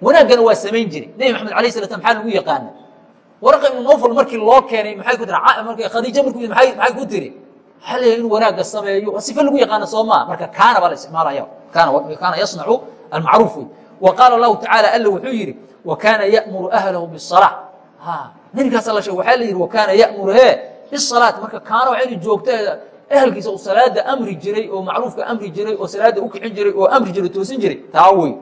wanaaggana waa samayn jiray. Nebi maxamed alayh sala slam maxaa lagu yaqaana waraqa ibnu nofal markii loo keenay maxay ku tiri khadiija markuu maxay ku tiri? Waxaa leeyahay inuu wanaagga sameeyo? Waa sife lagu yaqaana soo maa marka kaana baa la isticmaalaya kaana yasnacu almacruuf wey wa qaala allahu tacaala alla wuxuu yidhi wa kaana ya'muru ahlahu bisalaa nebigaas alla sheeg waxaa la yidhi wa kaana ya'muru he bisalaati marka kaana waa inay joogta ehelkiisa uu salaada amri jiray oo macruufka amri jiray oo salaada u kixin jiray oo amri jiray toosin jiray. Taa wey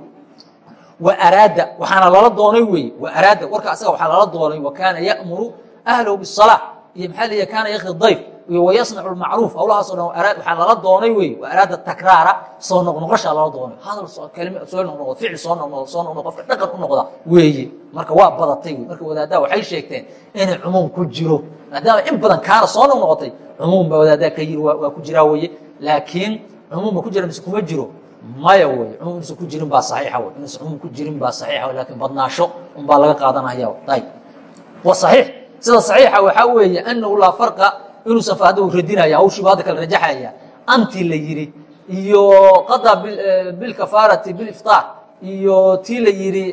wa araada waxaana lala doonay wey wa araada warka asaga waxaa lala doonay wa kaana ya'muru ahlahu bisalaa iyo maxaa la yidhi kaana yakri dayf iyo wayasnacu lmacruuf hawlahaasoo dhan waxaa lala doonay wa araada takraara soo noqnoqoshaa lala doonay hadal kalima soo noqnoqdo ficil soo noqnoqdo soo noqnoqdo qofka dhaqan u noqda weeye marka waa badatay wey marka wadaaddaa waxay sheegteen inay cumuum ku jiro maadaama in badan kaana soo noqnoqotay cumuum baa wadaaddaa ka yiri waa ku jiraa weye laakiin cumuum ma ku jira mise kuma jiro maya wey cumuum inuusan ku jirin baa saxiixa wey inuusan cumuum ku jirin baa saxiixa wey laakiin badnaasho un laga qaadanaya ayb wa saxiix. Sida saxiixa waxaa weeye anahu laa farqa inuusan hadda u radinaya hawshiiba hadda kala rajaxaya. Antii la yidhi iyo qada bilkafaarati biliftaar iyo tii la yidhi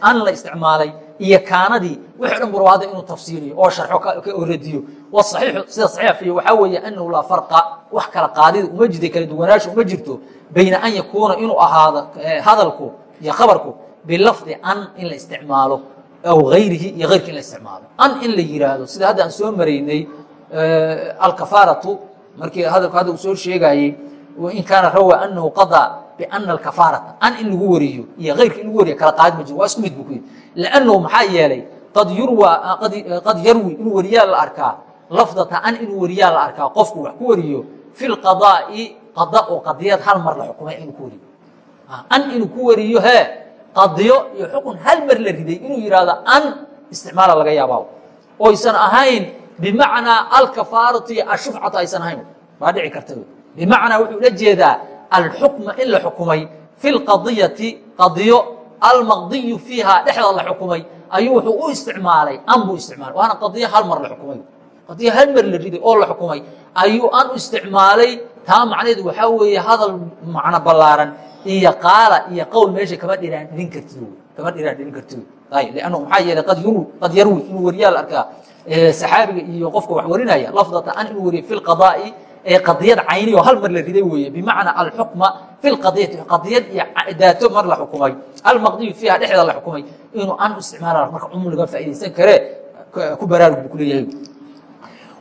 an la isticmaalay iyo kaanadii wixi dhan bur hadda inuu tafsiiriyo oo sharxo oo radiyo wasaxiixu sida saxiixa fiyo waxaa weeye anahu laa farqa. Wax kala qaadida uma jirta kala duwanaasha uma jirto bayna an yakuuna inuu ahaado hadalku iyo khabarku bilafdi an in la isticmaalo aw gayrihi iyo ayrki in la isticmaalo. An in la yihaahdo sida hadda aan soo maraynay alkafaaratu markii hadalku hadda uu soo sheegayey in kaana rawa anahu qadaa biana alkafaarata. An in lagu wariyo iyo ayrka in lagu wariyo kala qaad ma jiro waa isku mid bu ku yidhi lannahu maxaa yeelay qad yurwa qad yarwi inuu wariyaa la arkaa lafdata an inuu wariyaa la arkaa qofku wax ku wariyo fi qada oo qadiyad hal mar la xukumay inuu ku wariyo an inuu ku wariyo hee qadiyo iyo xukun hal mar la riday inuu yihahdo an isticmaala laga yaabaa oysan ahayn bimacnaa alkafaaratu iyo ashufcatu aysan ahayn baa dhici karta bimacnaa wuxuu la jeedaa alxukma in la xukumay fi qadiyo almaqdiyu fiiha dhexda la xukumay. Ayuu wuxuu u isticmaalay an buu isticmaalay. Waana qadiyo hal mar la xukumay. Qadiyo hal mar la riday oo la xukumay. Ayuu an u isticmaalay taa macnaheedu waxaa weeye hadal macno ballaaran. Iyo qaala iyo qowl meesha kama dhiraan dhirin kartid. Kama dhiraan dhirin kartid lannu maxaa yeelay qad yurwi qad yarwi inuu wariyaa la arkaa saxaabiga iyo qofka wax warinaya lafdata an inuu wariyo fi lqadaa'i ee qadiyad cayni oo hal mar la riday weeye bimacnaa alxukma fi lqadiyati qadiyad iyo daato mar la xukumay. Almaqdiyu fiiha dhexda la xukumay. Inuu an isticmaala marka cumum laga faaidaysan kare ku baraarug buu kuleeyahay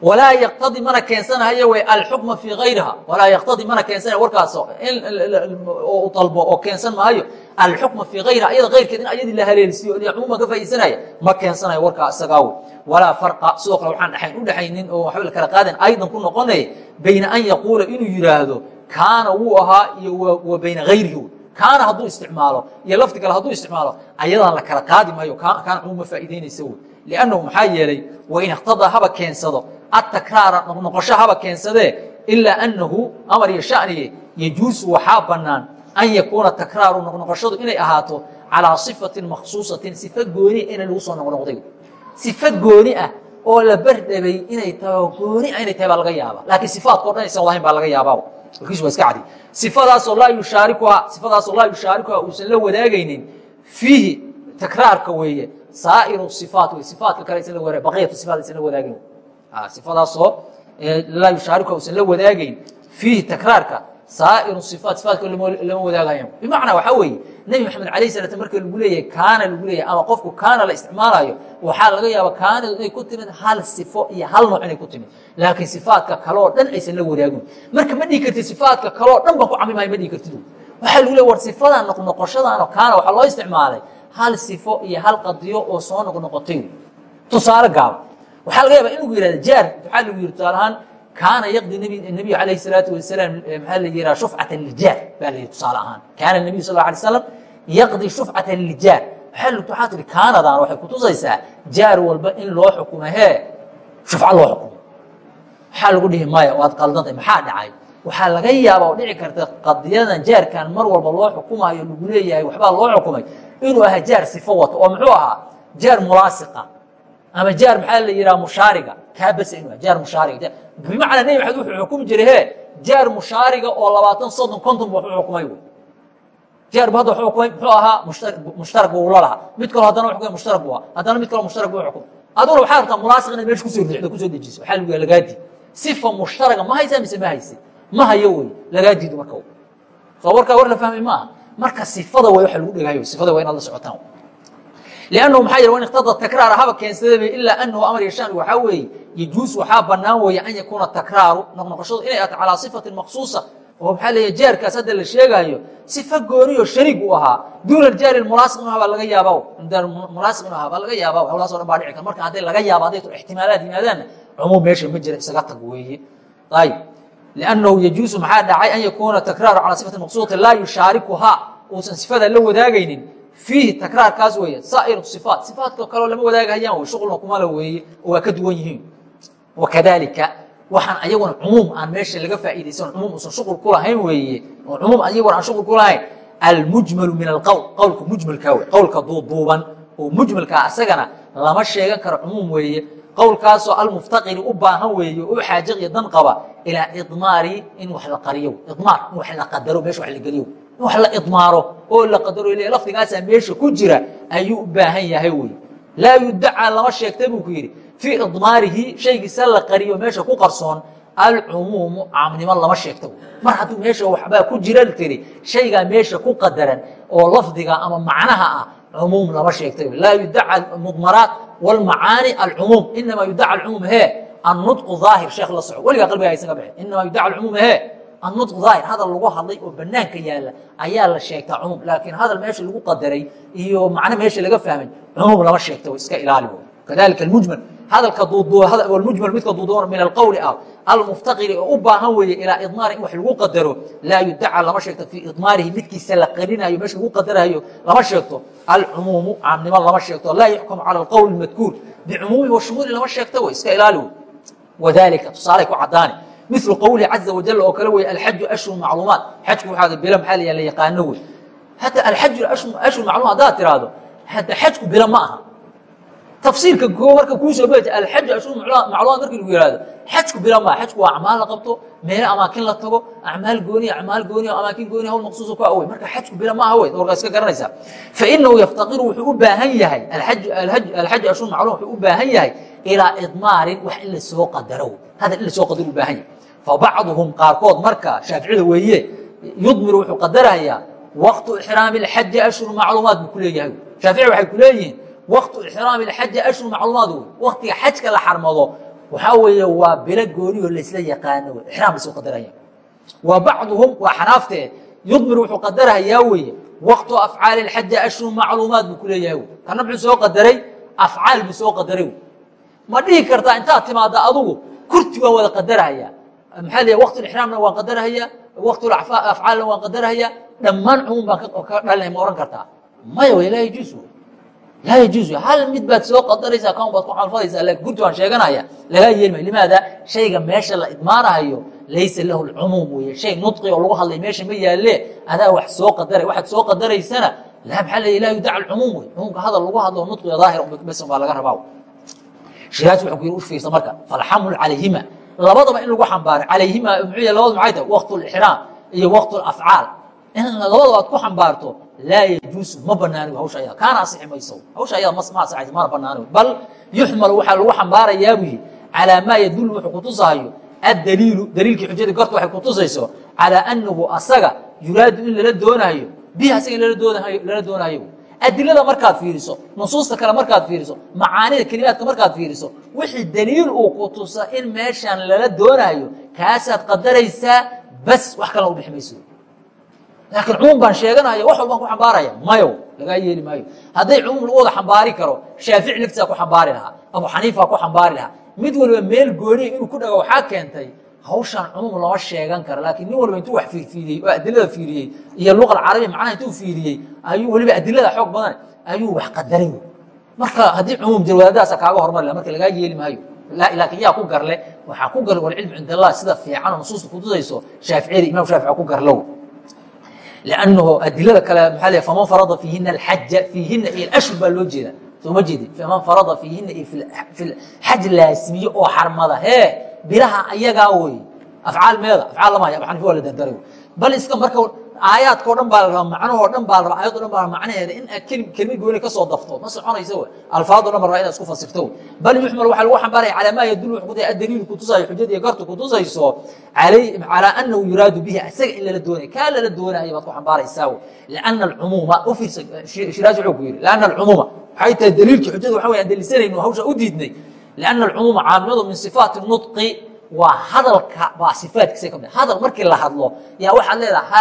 walaa yaqtadi mana keensanayo w alxukma fii ayriha walaa yaqtadi mana keensanayo warkaas u dalbo oo keensan maayo alxukma fii ayriha ayada ayrkeed in ayadii la haleelsiiyo cumuuma ka faa'idaysanayo ma keensanayo warkaa isagaaw walaa farqa sidoo kale waxaan dhaxayn u dhexaynin oo waxba la kala qaadan aydan ku noqonaya bayna an yaquula inuu yidhaahdo kaana wuu ahaa iyo wa bayna ayrihi kaana hadduu isticmaalo iyo lafdi kale hadduu isticmaalo ayadan la kala qaadi maayo kaana cumuum ma faa'iideynaysa wey liannahu maxaa yeelay wain iqtadaa haba keensado atakraara noqnoqosho haba keensadee ilaa annahu amar iyo shaniye yajuusu waxaa bannaan an yakuuna takraaru noqnoqoshadu inay ahaato calىa صifatin makhsuusatin sifa gooni ina lagu soo noqnoqday sifa gooni ah oo la berdhabay inay tahay gooni ah inay tahay baa laga yaaba laakiin sifaadkao dhan aysan wadahayn baa laga yaaba warkiisu waa iska cadi sifadaasoo laa yushaarikuha sifadaasoo laa yushaarikuha uusan la wadaagaynin fiihi takraarka weeye saa'iru sifaat wey sifaatka kale aysan la wadaag baqiyatu sifaat aysan la wadaagayn sifadaasoo laa yushaarikuha uusan la wadaagayn fiihi takraarka saairu ifaat ifaatka lama wadaagayo. Bimacnaa waxaa weeye nebi maxamed alayh salaam marka lagu leeyahay kaana lagu leeyahay ama qofku kaana la isticmaalayo waxaa laga yaaba kaanadu inay ku timid hal sifo iyo hal nooc inay ku timid. Laakiin sifaatka kaloo dhan aysan la wadaagin. Marka ma dhihi kartid sifaatka kaloo dhan baan ku camri maayo ma dhihi kartid waxaa lagu leey war sifadan noqnoqoshadaano kaana waxaa loo isticmaalay hal sifo iyo hal qadiyo oo soo noqnoqotay tusaale gaaba waxaa laga yaaba in lagu yihahda jaar waxaa lagu yihi tusaalahaan kaana yaqdi nebiy alayh salaatu wasalaam maxaa la yihaa shufcata lijaar baa la yihi tusaale ahaan kaana nebiyu sal alay slam yaqdi shufcata lijaar waxaa tihi kaanadan waxay kutusaysaa jaar walba in loo xukumo hee shufco loo xukumo waxaa lagu dhihi maya waad qaldantay maxaa dhacay waxaa laga yaaba oo dhici karta qadiyadan jaarkan mar walba loo xukumayo lagu leeyahay waxbaa loo xukumay inuu ahaa jaar sifo wato oo muxuu ahaa jaar mulaasiqa ama jaar maxaa la yihaha mushaariga? Kaa bas inu jaar mushaariga. Bimacnaa nebi maxamed wuxuu xukumi jiray he jaar mushaariga oo labaatan soddon konton waxu xukumay wy jaar bu hadda waxu xukumay muxuu ahaa mushtarak buu la lahaa mid kaloo haddana xukumay mushtarak bu haddana mid kaloo mushtarak buu xukumay. Aduguna waxaa rabtaa mulaasiq inaad meesha ku soo riixdo ku soo dejiso waxaa lagu yaha lagaadi. Sifa mushtaraga ma haysaa mise ma hayse? Ma hayo wey lagaa diido marka soo warkaa war la fahmay maaha. Marka sifada way waxa lagu dhegaayo sifada waa inaad la socotaan lannahu maxaa yh wain iqtada takraara haba keensadaba ilaa anahu amar yashaan waxaa weeye yejuus waxaa bannaan weeye an yakuuna takraaru noqnoqoshadu inay ato calaa sifatin maqsuusa oo maxaa leeya jaarkaas hadda la sheegaayo sifa gooniyo shariig u ahaa duuna jaari mulaasiq inu ahaa baa laga yaaba mulaasiq inu ahaa baa laga yaaba howlaas o dhan baa dhici kar marka hadday laga yaaba hadday tur ixtimaalaad yimaadaanna cumuum meesha ma jira isaga tag weeye ayb lannahu yejuusu maxaa dhacay an yakuuna takraaru calaa sifati maqsuusa laa yushaarikuhaa uusan sifadaa la wadaagaynin fiihi takraarkaas weeye saa'ir sifaat sifaatka kaloo lama wadaagahayaan wey shuqulna kumala weeye oo waa ka duwan yihiin wakadalika waxaan ayaguna cumuum aan meesha laga faa'iidaysan cumuum usan shuqul ku lahayn weeye oo cumuum ayaguna aan shuqul ku lahayn almujmalu min alqowl qowlka mujmalkaa wey qowlka duuduuban oo mujmalkaa asagana lama sheegan karo cumuum weeye qowlkaasoo almuftaqiri u baahan weeye oo xaaje iyo dan qaba ilaa idmaari in wax la qariyo idmaar in wax la qadaro meesha wax la geliyo in wax la idmaaro oo la qadaro l lafdigaasaa meesha ku jira ayuu u baahan yahay wey laa yudacaa lama sheegta buu ku yidhi. Fii idmaarihi shaygiisa la qariyo meesha ku qarsoon alcumuumu caamnimo lama sheegta mar hadduu meesha waxbaa ku jira tiri shaygaa meesha ku qadaran oo lafdiga ama macnaha ah cumuum lama sheegta laa yudaca mudmaraat wاlmacaani alcumuum. Inamaa yudaca alcumuum he annutqu daahir sheekh la soco weligaa qalbiga aysaga bixin. Inamaa yudaca alcumuum he annutq daahir hadal lagu hadlay oo banaanka yaalla ayaa la sheegtaa cumuum. Laakiin hadal meesha lagu qadaray iyo macno meesha laga fahmay cumuum lama sheegta iska ilaali kadalika mujmal hadalka mujmal midka duuduuban min alqowli ah almuftaqiri oo u baahan weeye ilaa idmaari in wax lagu qadaro laa yudaca lama sheegto fii idmaarihi midkiisa la qarinayo meesha lagu qadarayo lama sheegto alcumuumu caamnimo lama sheegto laa yuxkamu cala alqowl madkuur bicumuumi washumuuli lama sheegta wey iska ilaali wey wadalika tusaalay ku caddaani milu qowlihi caza wajal oo kale wey alxaju ashhur macluumaat. Xajku waxaa bilo maxaa la la yaqaano wey hadda alxaju ashhur macluumaat haddaad tiraahdo hadda xajku bilo ma aha. Tafsiirka koo marka kuusoo beeta alxaju ashhur macluumaat markii lagu yihahdo xajku bilo maa xajku waa acmaal la qabto meelo amaakin la tago acmaal gooniya acmaal gooniya amaakin gooniya hawl maqsuusa ku awey marka xajku bilo ma aha wey warkaa iska garanaysaa fainahu yaftaqiru wuxuu u baahan yahay alxaju ashhur macluum wuxuu u baahan yahay ilaa idmaarin wax in la soo qadaro. Hadal in la soo qadaro u baahan yahay fabacduhum qaarkood marka shaaficida weeye yudmiru wuxuu qadarayaa waqtu ixraami اxaji ashhur macluumaat buu ku leeyahay shaafici waxay ku leeyihiin waqtu ixraami اxaji ashhur macluumaat wey waqtiga xajka la xarmado waxaa weeye waa bilo gooniyo laysla yaqaano wey ixraam lasoo qadaraya wa bacduhum waa xanaafte yudmiru wuxuu qadarayaa weeye waqtu afcaali اxaji ashhur macluumaat buu ku leeyahay wey kana muxuu soo qadaray afcaal buu soo qadaray wey ma dhihi kartaa intaad timaada adugu kurti waan wada qadarahaya maxaa l waqt ixraamna waan qadarahaya waqt afcaalna waan qadarahaya dhammaan cumuum baan ka dhalinay ma ohan kartaa. Maya way laa yajuus laa yajuus hal mid baad soo qadaraysaa kan baad ku xalfadaysaa laakiin gunti waan sheeganaya. Lagaa yeeli mayo limaada shayga meesha la idmaanahayo laysa lahu lcumuum weye shay nudqi oo lagu hadlay meesha ma yaalle adaa wax soo qadaray waxaad soo qadaraysana la maxaa la laa yudaca alcumuum wey cumuumka hadal lagu hadlo nudqiga daahir bas baa laga rabaa. Shiraas wuxuu ku yiri u fiirsa marka falxamlu calayhima labadaba in lagu muxuu yahay labada maxay tahay? Waqtu lixraam iyo waqtu lafcaal in labadaba aad ku xambaarto laa yajuusu ma banaani hawsha ayada kaana asixi mayso hawsha ayada ma asixaysa mana banaani bal yuxmalu waxaa lagu xambaarayaa buu yihi calaa maa yadullu wuxuu kutusahayo addaliilu daliilkii xujadii gorta waxay kutusayso calaa annahu asaga yuraadu in lala doonaayo bihi asaga in lala doonayo adilada markaad fiiriso nusuusta kale markaad fiiriso macaanida kelimaadka markaad fiiriso wixii daliil uu ku tusa in meeshan lala doonaayo kaasaad qadaraysaa bas wax kalena u bixi mayso laakiin cumuum baan sheeganaya wax walbaan ku xambaaraya. Mayo lagaa yeeli maayo. Hadday cumuum lagu wada xambaari karo shaafici laftisaa ku xambaari lahaa abu xaniifa ku xambaari lahaa. Mid waliba meel gooniya inuu ku dhago waxaa keentay hawshaan cumuum loo sheegan kara laakiin nin walba intuu wax fiirfiiriyey oo adilada fiiriyey iyo luqa alcarabi macnaha intuu fiiriyey ayuu weliba adilada xoog badan ayuu wax qadaray wey marka haddii cumuum jirwadaadaasa kaaga hormari laha marka lagaa yeeli maayo laakiin yaa ku garle waxaa ku garle walcilmu cind allah sida fiicanoo nusuusta kutusayso shaaficiyada imam shaafici ku garlow. Lannahu adilada kale maxaa le faman farada fiihina alxaja fiihina iyo alashhur baa loo jeedaa. Soo ma jeedi faman farada fiihina iyo fi lxaj laasimiye oo xarmada hee! Bilaha ayagaa wey afcaal meeda afcaal lama haya abu xanifa waa la dardaray bal iska marka aayaadkao dhan baa la rabaa macnahoo dhan baa la rabaa ayado dhan baa macnaheeda in aad kelmad gooni ka soo dafto ma soconaysa w alfaado dhan ba rabaa inaad isku fasirto bal yuxmal waxaa lagu xambaaraya calaa maa yadul wuxuu kutay addaliil kutusayo xujada iyo gartu kutusayso calaa annahu yuraadu bihi isaga in lala doonaya kaa lala doonayo baad ku xambaaraysaa w lianna alcumuuma u fiirsa shiraas wuxuu ku yidhi lianna alcumuuma waxay tahay daliilkii xujada waxa wey aan daliisanayno hawsha u diidnay lianna alcumuuma caamiladu min sifaati nudqi waa hadalka baa sifaatkiisa ka mid hadal markii la hadlo yaa waxaad leedaha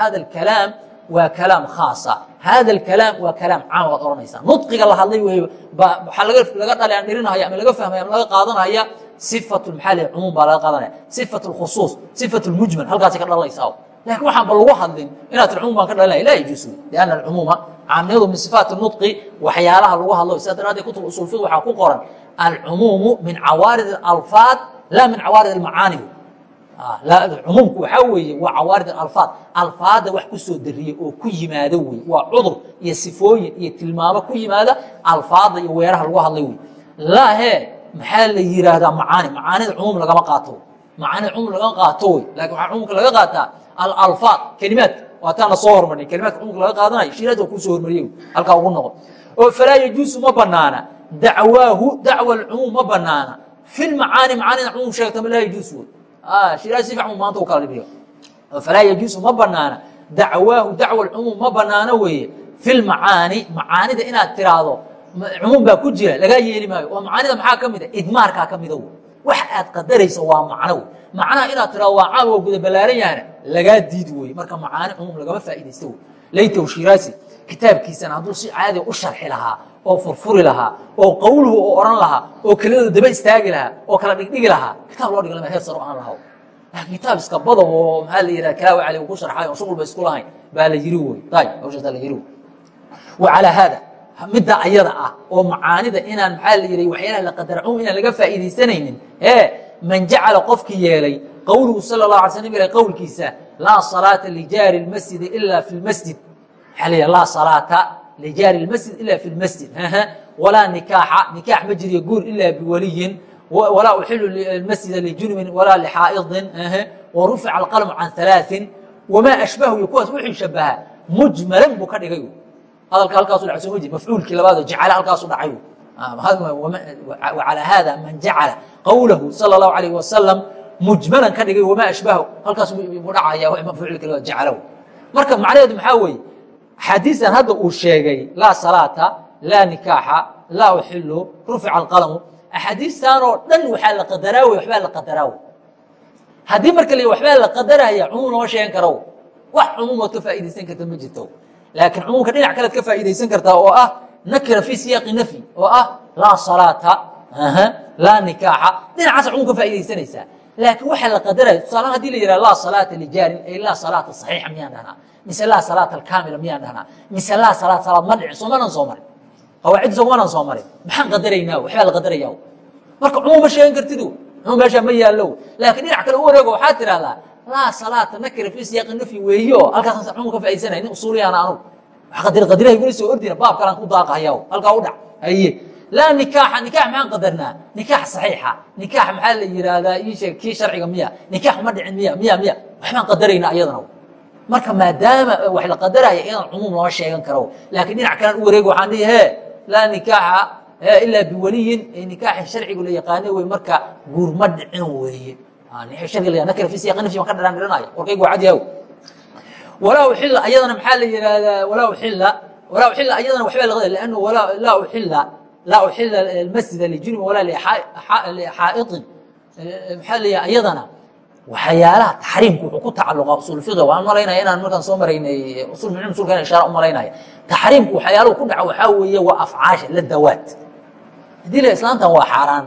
hada kalaam waa kalaam khaasa hada kalaam waa kalaam caam waad ohanaysaa nudqiga la hadlay wey waxaa laga dhaliandhirinaya ama laga fahmaya ama laga qaadanaya sifat maxaa le cumuum baa laga qaadanaya sifat khusuus sifat mujmal halkaasay ka dhalanaysaa laakiin waxaan ba lagu hadlin inaad tir cumum baan ka dhalinaya laa yajuusu lianna alcumuuma caamniyadu min sifaati nudqi waxyaalaha lagu hadlo sidaa daraaddeed kutub usul fiq waxaa ku qoran alcumuumu min cawaarid alfaad laa min cawaarid macaani cumuumku waxaa weeye waa cawaarid alfaad alfaada wax ku soo oo ku yimaado wey waa cudur iyo sifooyin iyo tilmaamo ku yimaada alfaada iyo weeraha lagu hadlay wey laa he maxaa la yihaahdaa macaani macaanida cumuum lagama qaato macaanida cumuum lagama qaato wey laakiin waxaa cumuumka laga qaataa alalfaad kelimaadka waataana soo hormarnay kelimaadka cumuumka laga qaadanayo shiraad waa kuu soo hormariyey halkaa ugu noqon oo falaa yajuusu ma banaana dacwaahu dacwa alcumuum ma banaana fi macaani macaanida cumuum sheegtama laa yajuus wey shiraas si fiican maanta u kala dhibiyo falaa yajuusu ma banaana dacwaahu dacwa alcumuum ma banaano weeye fi lmacaani macaanida inaad tiraahdo cumuum baa ku jira lagaa yeeli maayo oo macaanida maxaa ka mid a idmaarkaa ka mida wey wax aad qadarayso waa macno wey macnaha inaad tirahdo waa caam waa guda ballaaran yahana lagaa diidi weye marka macaani cumuum lagama faa'iidaysto wey laytow shiraasi kitaabkiisana hadduu si caadiga u sharxi lahaa oo furfuri lahaa oo qawluhu oo ohan lahaa oo kelimadu daba istaagi lahaa oo kala dhigdhigi lahaa. Kitaab loo dhig lama heer saro aan lahaw. Laakiin kitaab iska bada oo maxaa la yidhaha kalaawi cali uu ku sharxay oo shuqul isku lahayn baa la yiri wey tay hawshaasaa la yiri wey wa calaa haada midda ayada ah oo macaanida inaan maxaa la yidhi waxyaalaha la qadara cumum inaan laga faa'iidaysanaynin ee man jacala qofkii yeelay qowluhu sala allah alay sl nabig qowlkiisa laa salaata lijaari lmasjidi ila fi lmasjid maxaa la yidhaha laa salaata lijaari masjid ila fi masjid walaa nikaaxa nikaax ma jiriyo guur ila biwaliyin walaa uxilu masjida lijunubin walaa lxaa'idin warufica alqalmu can alaain wamaa ashbahu kuwaas wixii shabaha mujmalan buu ka dhigay hadalka halkaasu dhacay soo ma jir mafcuulkii labaadoo jacala halkaasu dhacay calaa haada man jacala qowlahu sala allahu alayh wasalam mujmalan ka dhigay wamaa ashbahu halkaas buu dhacaya mafcuulkii labaad jacala marka macnaheedu maxaa weeye xadiisan hadda uu sheegay laa salaata laa nikaaxa laa uxilu rufica alqalamu. Axaadiistan oo dhan waxaa la qadaraawe waxbaa la qadaraawe haddii marka la waxbaa la qadaraya cumuum lama sheegan karo. Wax cumuumood ka faa'iidaysan karta ma jirto. Laakiin cumuumka dhinac kalead ka faa'iidaysan kartaa oo ah nakira fii siyaaqi nafyi oo ah laa salaata laa nikaaxa. Dhinacaasa cumuum ka faa'iidaysanaysaa laakiin waxaa la qadaraya tusaalahaan haddii la yidhaha laa salaata lijaarin ay laa salaata saxiixa miyaan dhahnaa mise laa salaata alkaamila miyaan dhahnaa mise laa salaat salaad ma dhicin soomanan soo marin? Qawaacidda soomanan soo marin? Maxaan qadaraynaa? Waxbaa la qadaraya marka cumuum ma sheegan kartidu cumuum meeshaa ma yaallo laakiin dhinac kale u wareego waxaad tidhahdaa laa salaata nakira fi siyaaqi nafyi weeyo halkaasaan cumuum ka faa'iidsanaya nin usuuliyaan anu wax qadar qadirahay gula soo ordina baab kalaan ku daaqahaya halkaa u dhac. Haye laa nikaaxa nikaax maxaan qadarnaa. Nikaax saxiixa. Nikaax maxaa la yidhaahdaa ii sheeg kii sharciga miya nikaax ma dhicin miya miya miya waxbaan qadaraynaa iyadana marka maadaama wax la qadaraya inaan cumuum lama sheegan karo laakiin dhinac kalaan u wareego waxaan dhihi he laa nikaaxa ilaa biwaliyin. Nikaaxi sharcigu la yaqaano wey marka guur ma dhicin weeye nakira fi siyaq nafsi baan ka dharaan dhiranaya warkaygu waa cad yahow. Walaa uxila ayadana maxaa la yihahdaa walaa uxila walaa uxila ayadana waxbaa la qadar lannu laa uxila laa uxila almasjida lijunubin walaa la yihaha ayadana waxyaalaha taxriimku wuxuu ku tacaluqa usul fiqi waan malaynaya inaan markaan soo maraynay usul muclim usulka ina ishaara u malaynaya taxriimku waxyaaluhu ku dhaca waxaa weeye waa afcaasha la dawaad haddii la islaantan waa xaaraan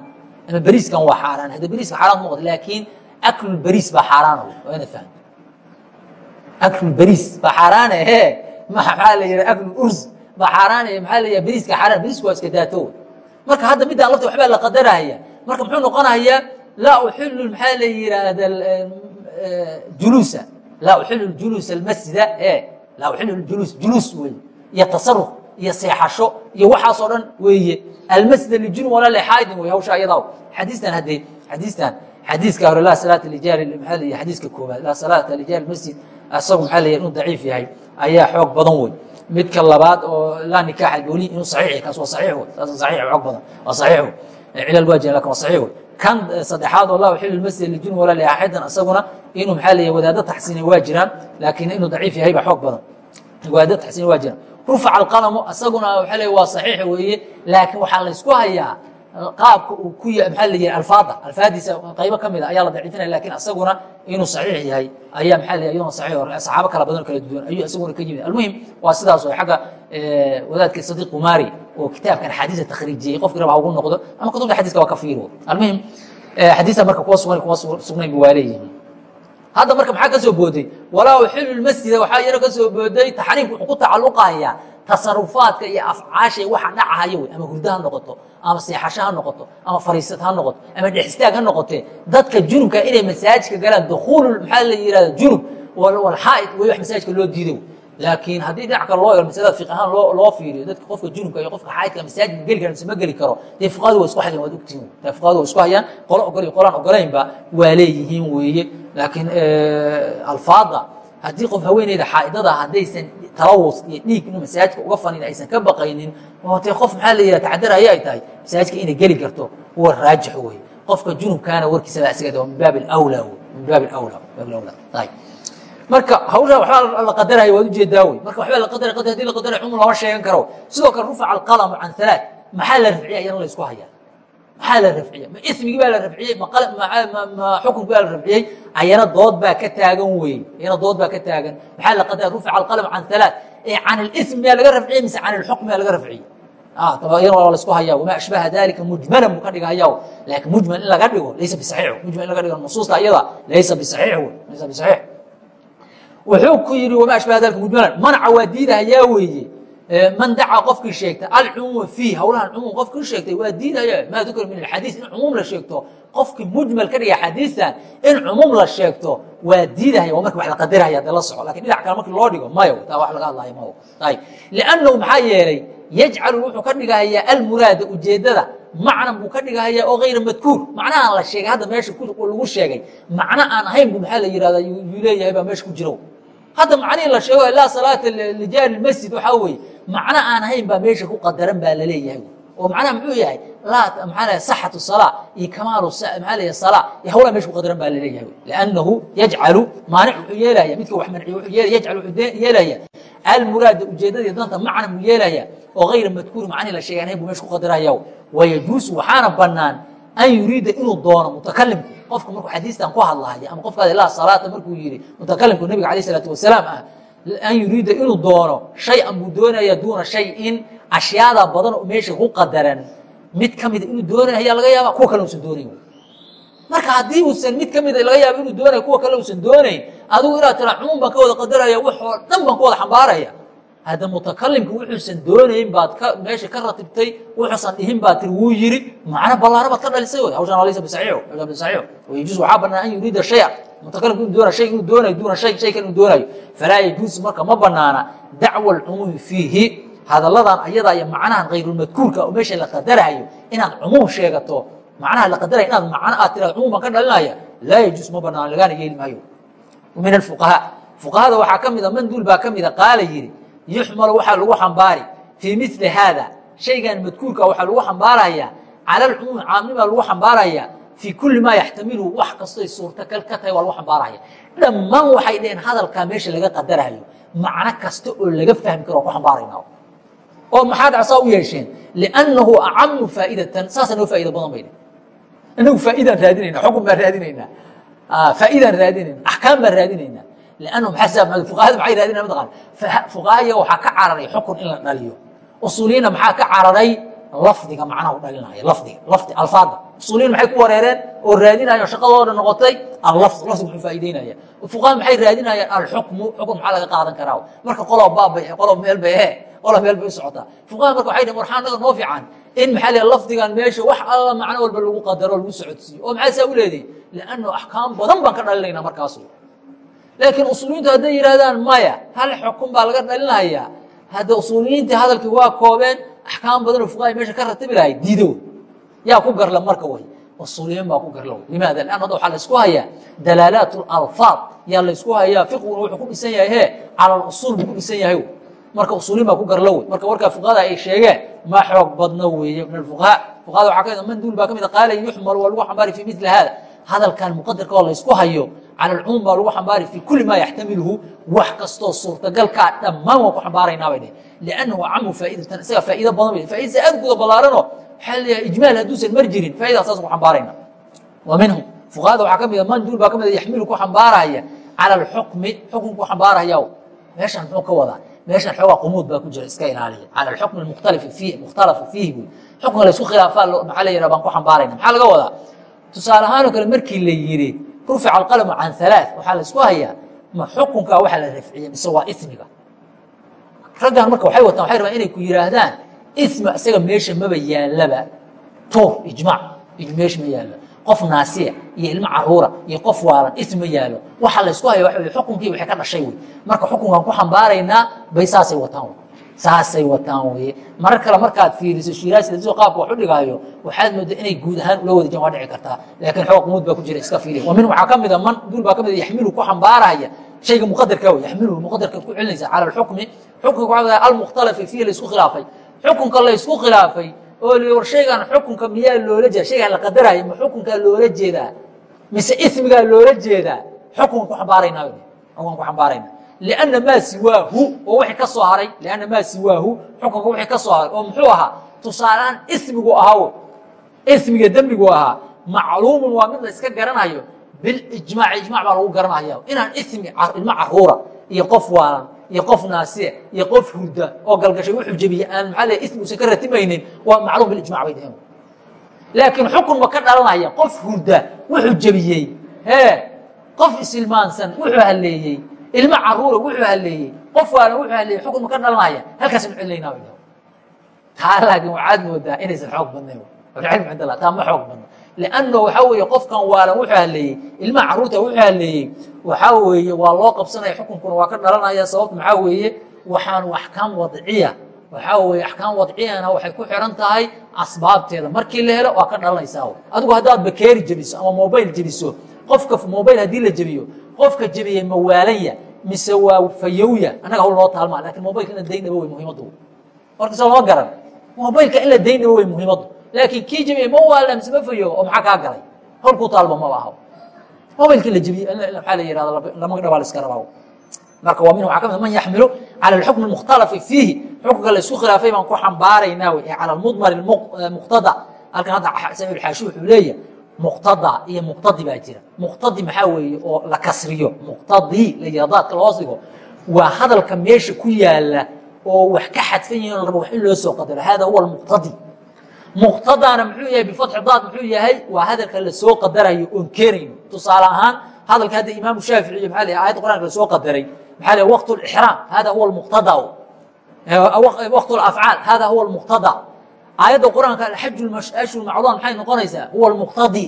ama beriiskan waa xaaraan hadda beriiska xaaraan muuqda laakiin aklulberiis baa xaaraana waa ina fahmo aklulberiis baa xaaraane he maxaa la yihaha aklulurs baa xaaraane maxaa la beriiska xaaraan beriisku waa iska daato marka hadda middaan lafta waxbaa la qadaraya marka muxuu noqonayaa laa uxilu maxaa la yidhaahda juluusa. Laa uxilu juluusa almasjida e laa uxilu juluus juluus wey iyo tasaruf iyo seexasho iyo waxaasoo dhan weeye. Almasjid lijunub walaa lixaaidin wey hawsha ayadaa xadiistan haddee xadiistan xadiiska hore laa salaata lijaari maxaa la xadiiska koobaad laa salaata lijaari masjid asagu maxaa la inuu daciif yahay ayaa xoog badan wey midka labaad oo laa nikaaxa gooni inuu saxiix kaas waa saxiix kaas saxiix xoog badan waa saxiix wey cilal waa jiran laakiin waa saxiix wey kan saddexaad oo laa uxilu masjid lijunub walaa lixaaidin asaguna inuu maxaa la wadaado taxsiinay waa jiraan laakiin inuu daciif yahay baa xoog badan. Wadaado taxsiinay waa jiraan rufac alqalamu asaguna waxa le waa saxiix weeye laakiin waxaa laysku hayaa qaabka uu ku maxaa la yihi alfaada alfaadiisa qaybo ka mida ayaa la daciifinaya laakiin asaguna inuu saxiix yahay ayaa maxaa la iyaduna saxiix saxaabo kala badan kala duwan ayuu isaguna ka yimid. Almuhim waa sidaas oo xagga wadaadka sadiq umari oo kitaabkan axaadiisa takhriijiyey. Qofki raba ha ugu noqdo ama kutubta xadiiska waa ka fiiro. Almuhim xadiista marka kuwa sugan kuwa sugnayn waa leeyihiin hadda marka maxaa ka soo booday? Walaa uxilu masjida waxaa iyana ka soo booday taxriimku wuxuu ku tacaluqayaa tasarufaadka iyo afcaasha waxa dhacahaya wey ama hurdo ha noqoto ama seexasho ha noqoto ama fariisad ha noqoto ama dhexistaag ha noqote dadka junubka inay masaajidka galaan dukuul maxaa la yihahda junub walxaa'id wey wax masaajidka loo diiday laakiin haddii dhinac kale loo ego masalada fiq ahaan loo fiiriyo dadka qofka junubka iyo qofka xaayidka masaajidka geli kara mise ma geli karo dee fuqahadu waa isku hayaan waad ogtihin dee fuqahadu waa isku hayaan qolo ogol iyo qolaan ogolaynba waa leeyihiin weeye. Laakiin alfaada haddii qof haweeneyda xaaidada haddaysan talawus iyo dhiig inuu masaajidka uga fanin aysan ka baqaynin oo dee qof maxaa la yidhaha tacdaraya ay tahay masaajidka inay geli karto huwa raajix wey qofka junubkaana warkiisaba isaga min baab wey min baab ayib. Marka hawsha waxbaa la qadaraya waad u jeedaa wey marka waxbaa la qadara qadar haddii la qadara cumum lama sheegan karo. Sidoo kale rufaca alqalamu can halaad maxaa la rafciya iyana la isku hayaa maxaa la rafciyey? Ma ismigii baa la rafciyey? Ma xukunki baa la rafciyey? Ayana dood baa ka taagan wey ayana dood baa ka taagan. Maxaa la qadara rufica alqalam can halaad ee can اlism miyaa laga rafciyey mise can اlxukm miyaa laga rafciyey? Iyana waa la isku hayaa wamaa ashbaha dalika mujmalan buu ka dhigahaya laakiin mujmal in laga dhigo laysa bisaxiix. Mujmal in laga dhigo nusuusta iyada laysa bisaxiix wey laysa bisaxiix. Wuxuu ku yidhi wamaa ashbaha dalika mujmalan? Manaca waa diidahayaa weeye man dacaa qofkii sheegta alcumuuma fiih hawlahan cumuum qofkii sheegtay waa diidaya maa dukira min alxadiis in cumuum la sheegto qofkii mujmal ka dhiga xadiistan in cumuum la sheegto waa diidahaya waa marka wax la qadaraya dee la soco laakiin dhinac kale markii loo dhigo mayo taa wax laga hadlayo mayo ayib liannahu maxaa yeelay yajcalu wuxuu ka dhigahayaa almuraada ujeeddada macnan buu ka dhigahayaa oo hayra madkuur macna aan la sheegay hadda meesha lagu sheegay macno aan ahayn bu maxaa la yihahda yuu leeyahay baa meesha ku jiro hadda macnihii la sheego laa salaata lijaari masjid waxaa weeye macno aan ahayn baa meesha ku qadaran baa la leeyahay oo macnaha muxuu yahay? La saxatu salaa iyo kamaalu maxaa la salaa. Iyo hawlaa meesha ku qadaran baa la leeyahay liannahu yajcalu maanic wuxuu yeelaya midka wax manciyo wuxuu yeelaya yajcalu wuxuu yeelaya almuraada ujeeddada danta macna buu yeelaya oo hayra madkuuri macnihii la sheegay ahayn buu meesha ku qadaraya wayajuusu waxaana bannaan an yuriida inuu doono mutakalimku qofka markuu xadiistan ku hadlahaya ama qofkaada laa salaata markuu yihi mutakalimku nabiga alayh isalaatu wasalaam ah an yuriida inuu doono shay-an buu doonaya duuna shay-in ashyaada badan oo meesha ku qadaran mid ka mida inuu doonaya laga yaaba kuwa kale usan doonayn marka haddii uusan mid ka mida laga yaabo inuu doonayo kuwa kale uusan doonayn adigu inaad tira cumuum baan ka wada qadaraya waxoo dhan baan ka wada xambaaraya hadda mutakalimka wuxuusan doonayn baad meesha ka ratibtay wuxuusan dhihin baad tiri wuu yiri macno ballaaro baad ka dhalisay wey hawshan alaysa bisaxiixo hawshan bisaxiixo wayajuusu waxaa bannaan an yuriida shaya. Mutakalimku inuu doonayo shay inuu doonayo duuna shay shay kale inuu doonayo falaa yajuusu marka ma bannaana dacwa alcumuumi fiihi. Hadalladan ayadaa iyo macnahan kayrulmadkuurka oo meesha la qadarayo inaad cumuum sheegato macnaha la qadaraya inaad macno aad tirado cumuum baan ka dhalinaya laa yajuus ma banaano lagaana yeeli maayo. Min alfuqahaa. Fuqahada waxaa ka mida manduul baa ka mida qaala yidhi yuxmalu waxaa lagu xambaari. Fii mili haada shaygan madkuurka waxaa lagu xambaaraya. Cala alcumuumi caamnimaa lagu xambaaraya. Fii kulli maa yaxtamiluhu wax kastoy suurtagal ka tahay waa lagu xambaaraya. Dhammaan waxay dhaheen hadalkaa meesha laga qadarayo. Macno kasta oo laga fahmi karo ku xambaarayna oo maxaad casaa u yeesheen? Liannahu acamu faa'idatan saasaa noo faaida badan bayde inagu faaidaan raadinayna xukun baan raadinaynaa faaidaan raadinayna axkaam baan raadinaynaa lannu fuqahada maxay raadinaya mataqaan fuqahaya waxaa ka cararay xukun in la dhaliyo usuuliyina maxaa ka cararay lafdiga macnaha u dhalinaya lafdiga lafdi alfaada usuuliyin maxay ku wareereen oo raadinayo shaqadooda noqotay allafd lafdiga muxuu faa'ideynaya fuqahada maxay raadinayaan alxukmu xukun maxaa laga qaadan karaa marka qolob baabay qolob meel bay he qolob meel bay u socotaa fuqahada marka waxay dhaheen warxaa naga noo fiican in maxaa l lafdigan meesha wax alla macno walba lagu qadaro lagu socodsiiyo oo maxaa saa u leedihi lanno axkaam badan baan ka dhalinayna markaasu laakiin usuuliyiintu hadday yidhahdaan maya hal xukun baa laga dhalinhayaa hadda usuuliyiintii hadalkii waa koobeen axkaam badanoo fuqaha meesha ka ratibi lahay diido yaa ku garla marka way. Usuuliyiin baa ku garla limaada lan hadda waxaa laysku hayaa. Dalaalaat alfaad. Yaa laysku hayaa fiqiguna wuxuu ku dhisan yahay he cala usuul buu ku dhisan yahay marka usuuliyin baa ku garla wey marka warkaa fuqahada ay sheegeen ma xoog badno weeye min afuqahaa fuqahada waxaa ka mid manduul baa ka mid qaala yuxmal waa lagu xambaari fi mili hada hadalkan muqadarka oo laysku hayo cala alcumuum baa lagu xambaari fi kuli maa yaxtamiluhu wax kastoo suurtagalkaa dhammaan waan ku xambaaraynaa bay dheh liannahu acamu faa'idatan isaga faa'ido badan bay faa'idasa aad guda ballaaranoo waxaa leeyahay ijmaal hadduusan mar jirin faa'idaas saas ku xambaarayna. Wa minhum fuqahada waxaa ka mida manduul baa ka mida yaxmilu ku xambaaraya cala alxukmi xukun ku xambaaraya meeshan muxuu ka wadaa meeshan xoogaa qumuud baa ku jira iska ilaaliya. Cala alxukmi mukhtalafu fiihi buy xukunka laysku khilaafaa maxaa la yidhaha baan ku xambaarayna. Maxaa laga wadaa tusaale ahaanoo kale markii la yidhi rufica alqalamu can halaaث waxaa laysku hayaa ma xukunkaa waxa la rafciyey mise waa ismiga? Raggan marka waxay wataan waxay rabaan inay ku yidhaahdaan ismi isaga meesha maba yaallaba. Tuur ijmaac meesha ma yaallo. Qof naasiya iyo ilmo caruura iyo qof waalan ismi ma yaallo. Waxa laysku haya waxa wey xukunkii waxay ka dhashay wey. Marka xukunkaan ku xambaaraynaa bay saasay wataan saasay wataan weye marar kale markaad fiiriso shiiraasida qaabka wax u dhigaayo waxaad moodaa inay guud ahaan ula wada jan waa dhici kartaa. Laakiin xoog qunuud baa ku jira iska fiiriya min waxaa ka mida man duul baa ka mida yaxmilu ku xambaaraya. Shayga muqadarka wey yaxmiluhu muqadarka ku celinaysa cala alxukmi xukunka waxaa wada almukhtalafi fiihi laysku khilaafay. Xukunka laysku khilaafay oo li war shaygan xukunka miyaa loola jeeda shaygan la qadaraayo ma xukunkaa loola jeedaa? Mise ismigaa loola jeedaa? Xukunkan ku xambaaraynaa xukunkan ku xambaarayna لأنa maa siwaahu oo wixii ka soo haray لأنa maa siwaahu xukunka wixii ka soo haray oo muxuu ahaa tusaaleaan ismigu ahaa ismiga dembigu ahaa macluumun waa mid la iska garanayo bilijmaac ijmac baa lagu garanaya inaan ismi ilmo caruura iyo qof waalan iyo qof naasiya iyo qof hurda oo galgashay wuxuu jebiye aan maxaa le ismi usan ka ratimaynin waa macluum bilijmac bay dhaheen laakiin xukun ma ka dhalanaya qof hurda wuxuu jebiyey hee qof isilmaansan wuxuu haleeyey ilmo caruura wuxuu haleeyey qof waala wuxuu haleeyey xukun ka dhalanaya bay dhaho taa laakiin waxaad moodaa inaysan xoog badnayn alcilmu cind allah taa ma xoog badna lianno waxaa weeye qofkan waalan wuxuu haleeyey ilmaha carruurta wuxuu haleeyey waxaa weeye waa loo qabsanaya xukunkuna waa ka dhalanaya sababta maxaa weeye? Waxaanu axkaam wadciya. Waxaa weeye axkaam wadciyana waxay ku xiran tahay asbaabteeda. Markii la helo waa ka dhalanaysaa. Adigu haddaad bakeeri jebiso ama mobayl jebiso qofka mobayl haddii la jebiyo qofka jebiyey ma waalanya mise waa fayowya annaga hawl noo taalmaa laakiin mobaylka in wey muhiimaddu. Markasa lama garan mobaylka in la daynaba wey muhiimaddu. Laakiin kii jebiyey ma waala mise ma fayowa oo maxaa kaa galay? Hawl ku taalba maba aho mobaylka in la jebiye maxaa la yihahda lama dhabaa la iska rabaa. Marka waa min waxaa ka mid man yaxmilu cala alxukm اmukhtalafi fiihi. Xukunka la isku khilaafay baan ku xambaaraynaa wey ee cala almudmar muqtada. Halkan hadda saciid xaashi wuxuu leeyahay muqtada iyo muqtadi baa jira. Muqtadi maxaa weeye oo la kasriyo. Muqtadi layadaadka loos dhigo waa hadalka meesha ku yaalla oo wax ka xadfan yihiin la rabo wax in loo soo qadaro. Hada huwa almuqtadi. Muqtadaana muxuu yahay bifatxi daad muxuu yahay waa hadalka la soo qadarayo oon keenayno tusaale ahaan hadalka hadda imaamu shaafici maa ayadda qur'anka la soo qadaray maxaa waqt اlixraam hada huwa muqtada waqt afcaal hada huwa muqtada aayadda quraanka macluum maxay noqonaysaa? Huwa muqtadi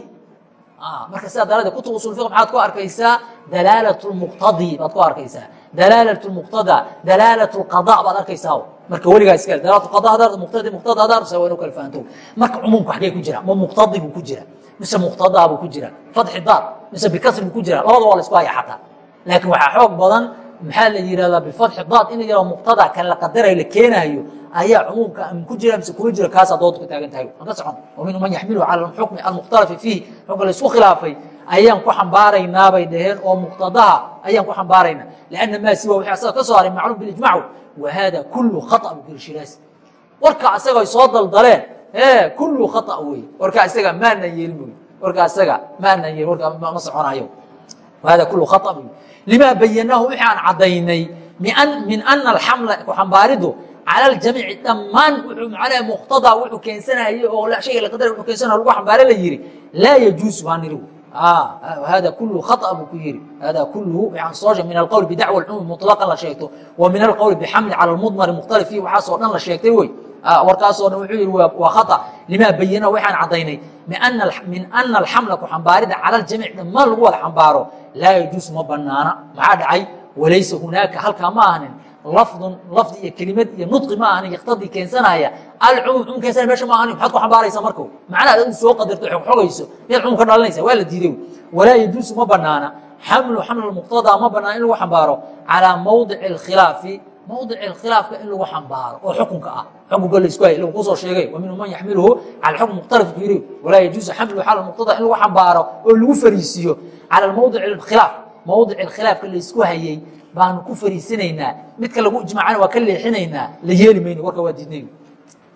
marka sidaa daraadee kutub usul fiq maxaad ku arkaysaa dalaalat muqtadi baad ku arkaysaa. Dalaalat muqtada dalaalat qada baad arkaysaa marka weligaa iska dalaalat qada hadaar muqtadi muqtada hadaar sa waa inu kala fahanto marka cumuumka xagee ku jira ma muqtadi buu ku jira mise muqtadaa buu ku jira fatxi daar mise bikasri buu ku jira labada waa la isku haya xataa laakiin waxaa xoog badan maxaa la yihahdaa bifatxi daad in la yihahdo muqtada kan la qadarayo la keenaayo ayaa cumuumka ku jira mise kuma jira kaasaa doodka taagan tahay. Aan ka socon wa minhu man yaxmilu cala alxukmi almukhtalafi fiihi. Xukka la isku khilaafay ayaan ku xambaaraynaa bay dhaheen oo muqtadaha ayaan ku xambaaraynaa lianna maa siwa wixii asaga ka soo haray macluum bilijmac wa hada kullu khata bu kiri shiraasi warka asaga ay soo daldaleen e kullu khata wey warka isaga maana yeelin wey warka isaga maana yeelin warka ma soconayo. Hada kullu khata wey limaa bayanaahu wixii aan caddaynay min ana alxamla xambaaridu cala aljamiici dhammaan wuxuu macnaha muqtadaa wuxuu keensanayay oo shayga la qadara wuxuu keensanaya lagu xambaare la yidhi laa yajuusu baa niri hada kulluhu khata buu ku yidhi hada kulluhu waxaan soo sheeg min alqowli bidacwa alcumum mutlaqan la sheegto wa min alqowli bixamli cala almudmari mukhtalif fiih waxaasoo dhan la sheegtay wey warkaasoo dhan wuxuu yidhi waa khata. Limaa bayana waxaan caddaynay? Min ana alxamla ku xambaarida cala aljamiic dhammaan lagu wada xambaaro. Laa yajuusu ma banaana maxaa dhacay? Walaysa hunaaka halkaa ma ahnin. Lafdun lafdi iyo kelimad iyo nudqi ma ahnin. Yaktadii keensanaya. Alcumum cumum keensanaya meesha ma ahnin. Maxaad ku xambaaraysaa marka macnaha ad soo qadarto xogxogayso miyaad cumum ka dhalanaysa waa la diiday walaa yajuusu ma banaana xamlu xaml muqtadaa ma banaana in lagu xambaaro. Calaa mawdici alkhilaafi mawdic khilaafka in lagu xambaaro oo xukunka ah. Xukunka la isku hay lagu ku soo sheegay wa minhu man yaxmiluhu cala xukm mukhtalif ku yiri walaa yajuusu xamluhu xal muqtada in lagu xambaaro oo lagu fariisiiyo cala mawdic khilaaf mawdic khilaafka la isku hayey baanu ku fariisinaynaa. Midka lagu ijmaacana waa ka leexinaynaa la yeeli mayno warka waa diidnay.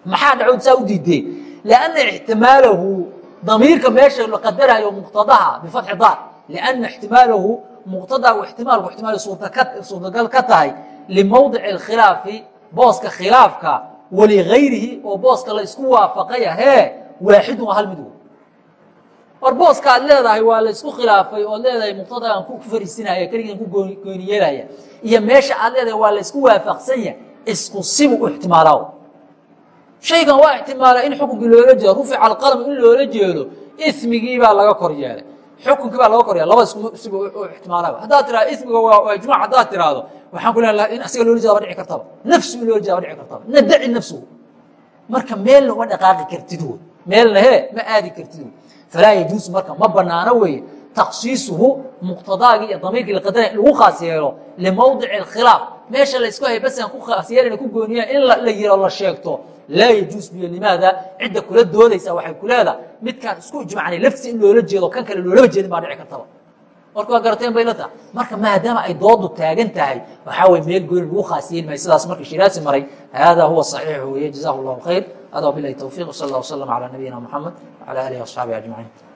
Maxaa dhacood saa u diidee lianna ixtimaalahu damiirka meesha la qadarayo muqtadaha bifatxi daar. Lianna ixtimaalahu muqtadaa ixtimaalku ixtimaal suurtagal ka tahay limawdici alkhilaafi booska khilaafka waligayrihi oo booska la isku waafaqaya hee waaxidun waa hal mid wey war booska aad leedahay waa la khilaafay ood leedahay muqtadagaan ku fariisinaya keligan ku gooni yeelaya iyo meesha aad leedahay waa la isku waafaqsanya isku sibu u ixtimaalaa shaygan waa ixtimaala in xukunkii loola jeedo rufica alqalam in loola jeedo ismigii baa laga kor yeelay xukunkii baa laga kor yeelay laba sibu u ixtimaalaa haddaad tirahdo ismiga waa ijmac haddaad tiraahdo waxaan ku leeyahay in asiga loola jeeda ba dhici kartaba. Nafsu in loola jeeda ba dhici kartaba. Nadaci nafsuhu marka meelna uma dhaqaaqi kartid wey meelna hee ma aadi kartid wey falaa yajuusu marka ma banaano weeye. Taksiisuhu muqtadaagii iyo damiirkii laqadara in lagu khaas yeelo limawdici alkhilaaf meesha la isku hay basan ku khaas yeelana ku gooniya in la yiro la sheegto laa yajuus biyo limaada cidda kula doodaysa waxay ku leedaha midkaan isku ijmacnay laftiisa in loola jeedo kan kale loolaba jeedin baa dhici kartaba marka waa garateen bay la taha marka maadaama ay doodu taagan tahay waxaa weye meel gooni lagu khaas yeeli maayo sidaas markii shiraasi maray hada huwa صaxiix weye jazahu اllahu khayr hada wabilahi towfiq wsal اllah wslm calى nabiyina mxamed wعalى alihi وaصxaabihi ajmaciin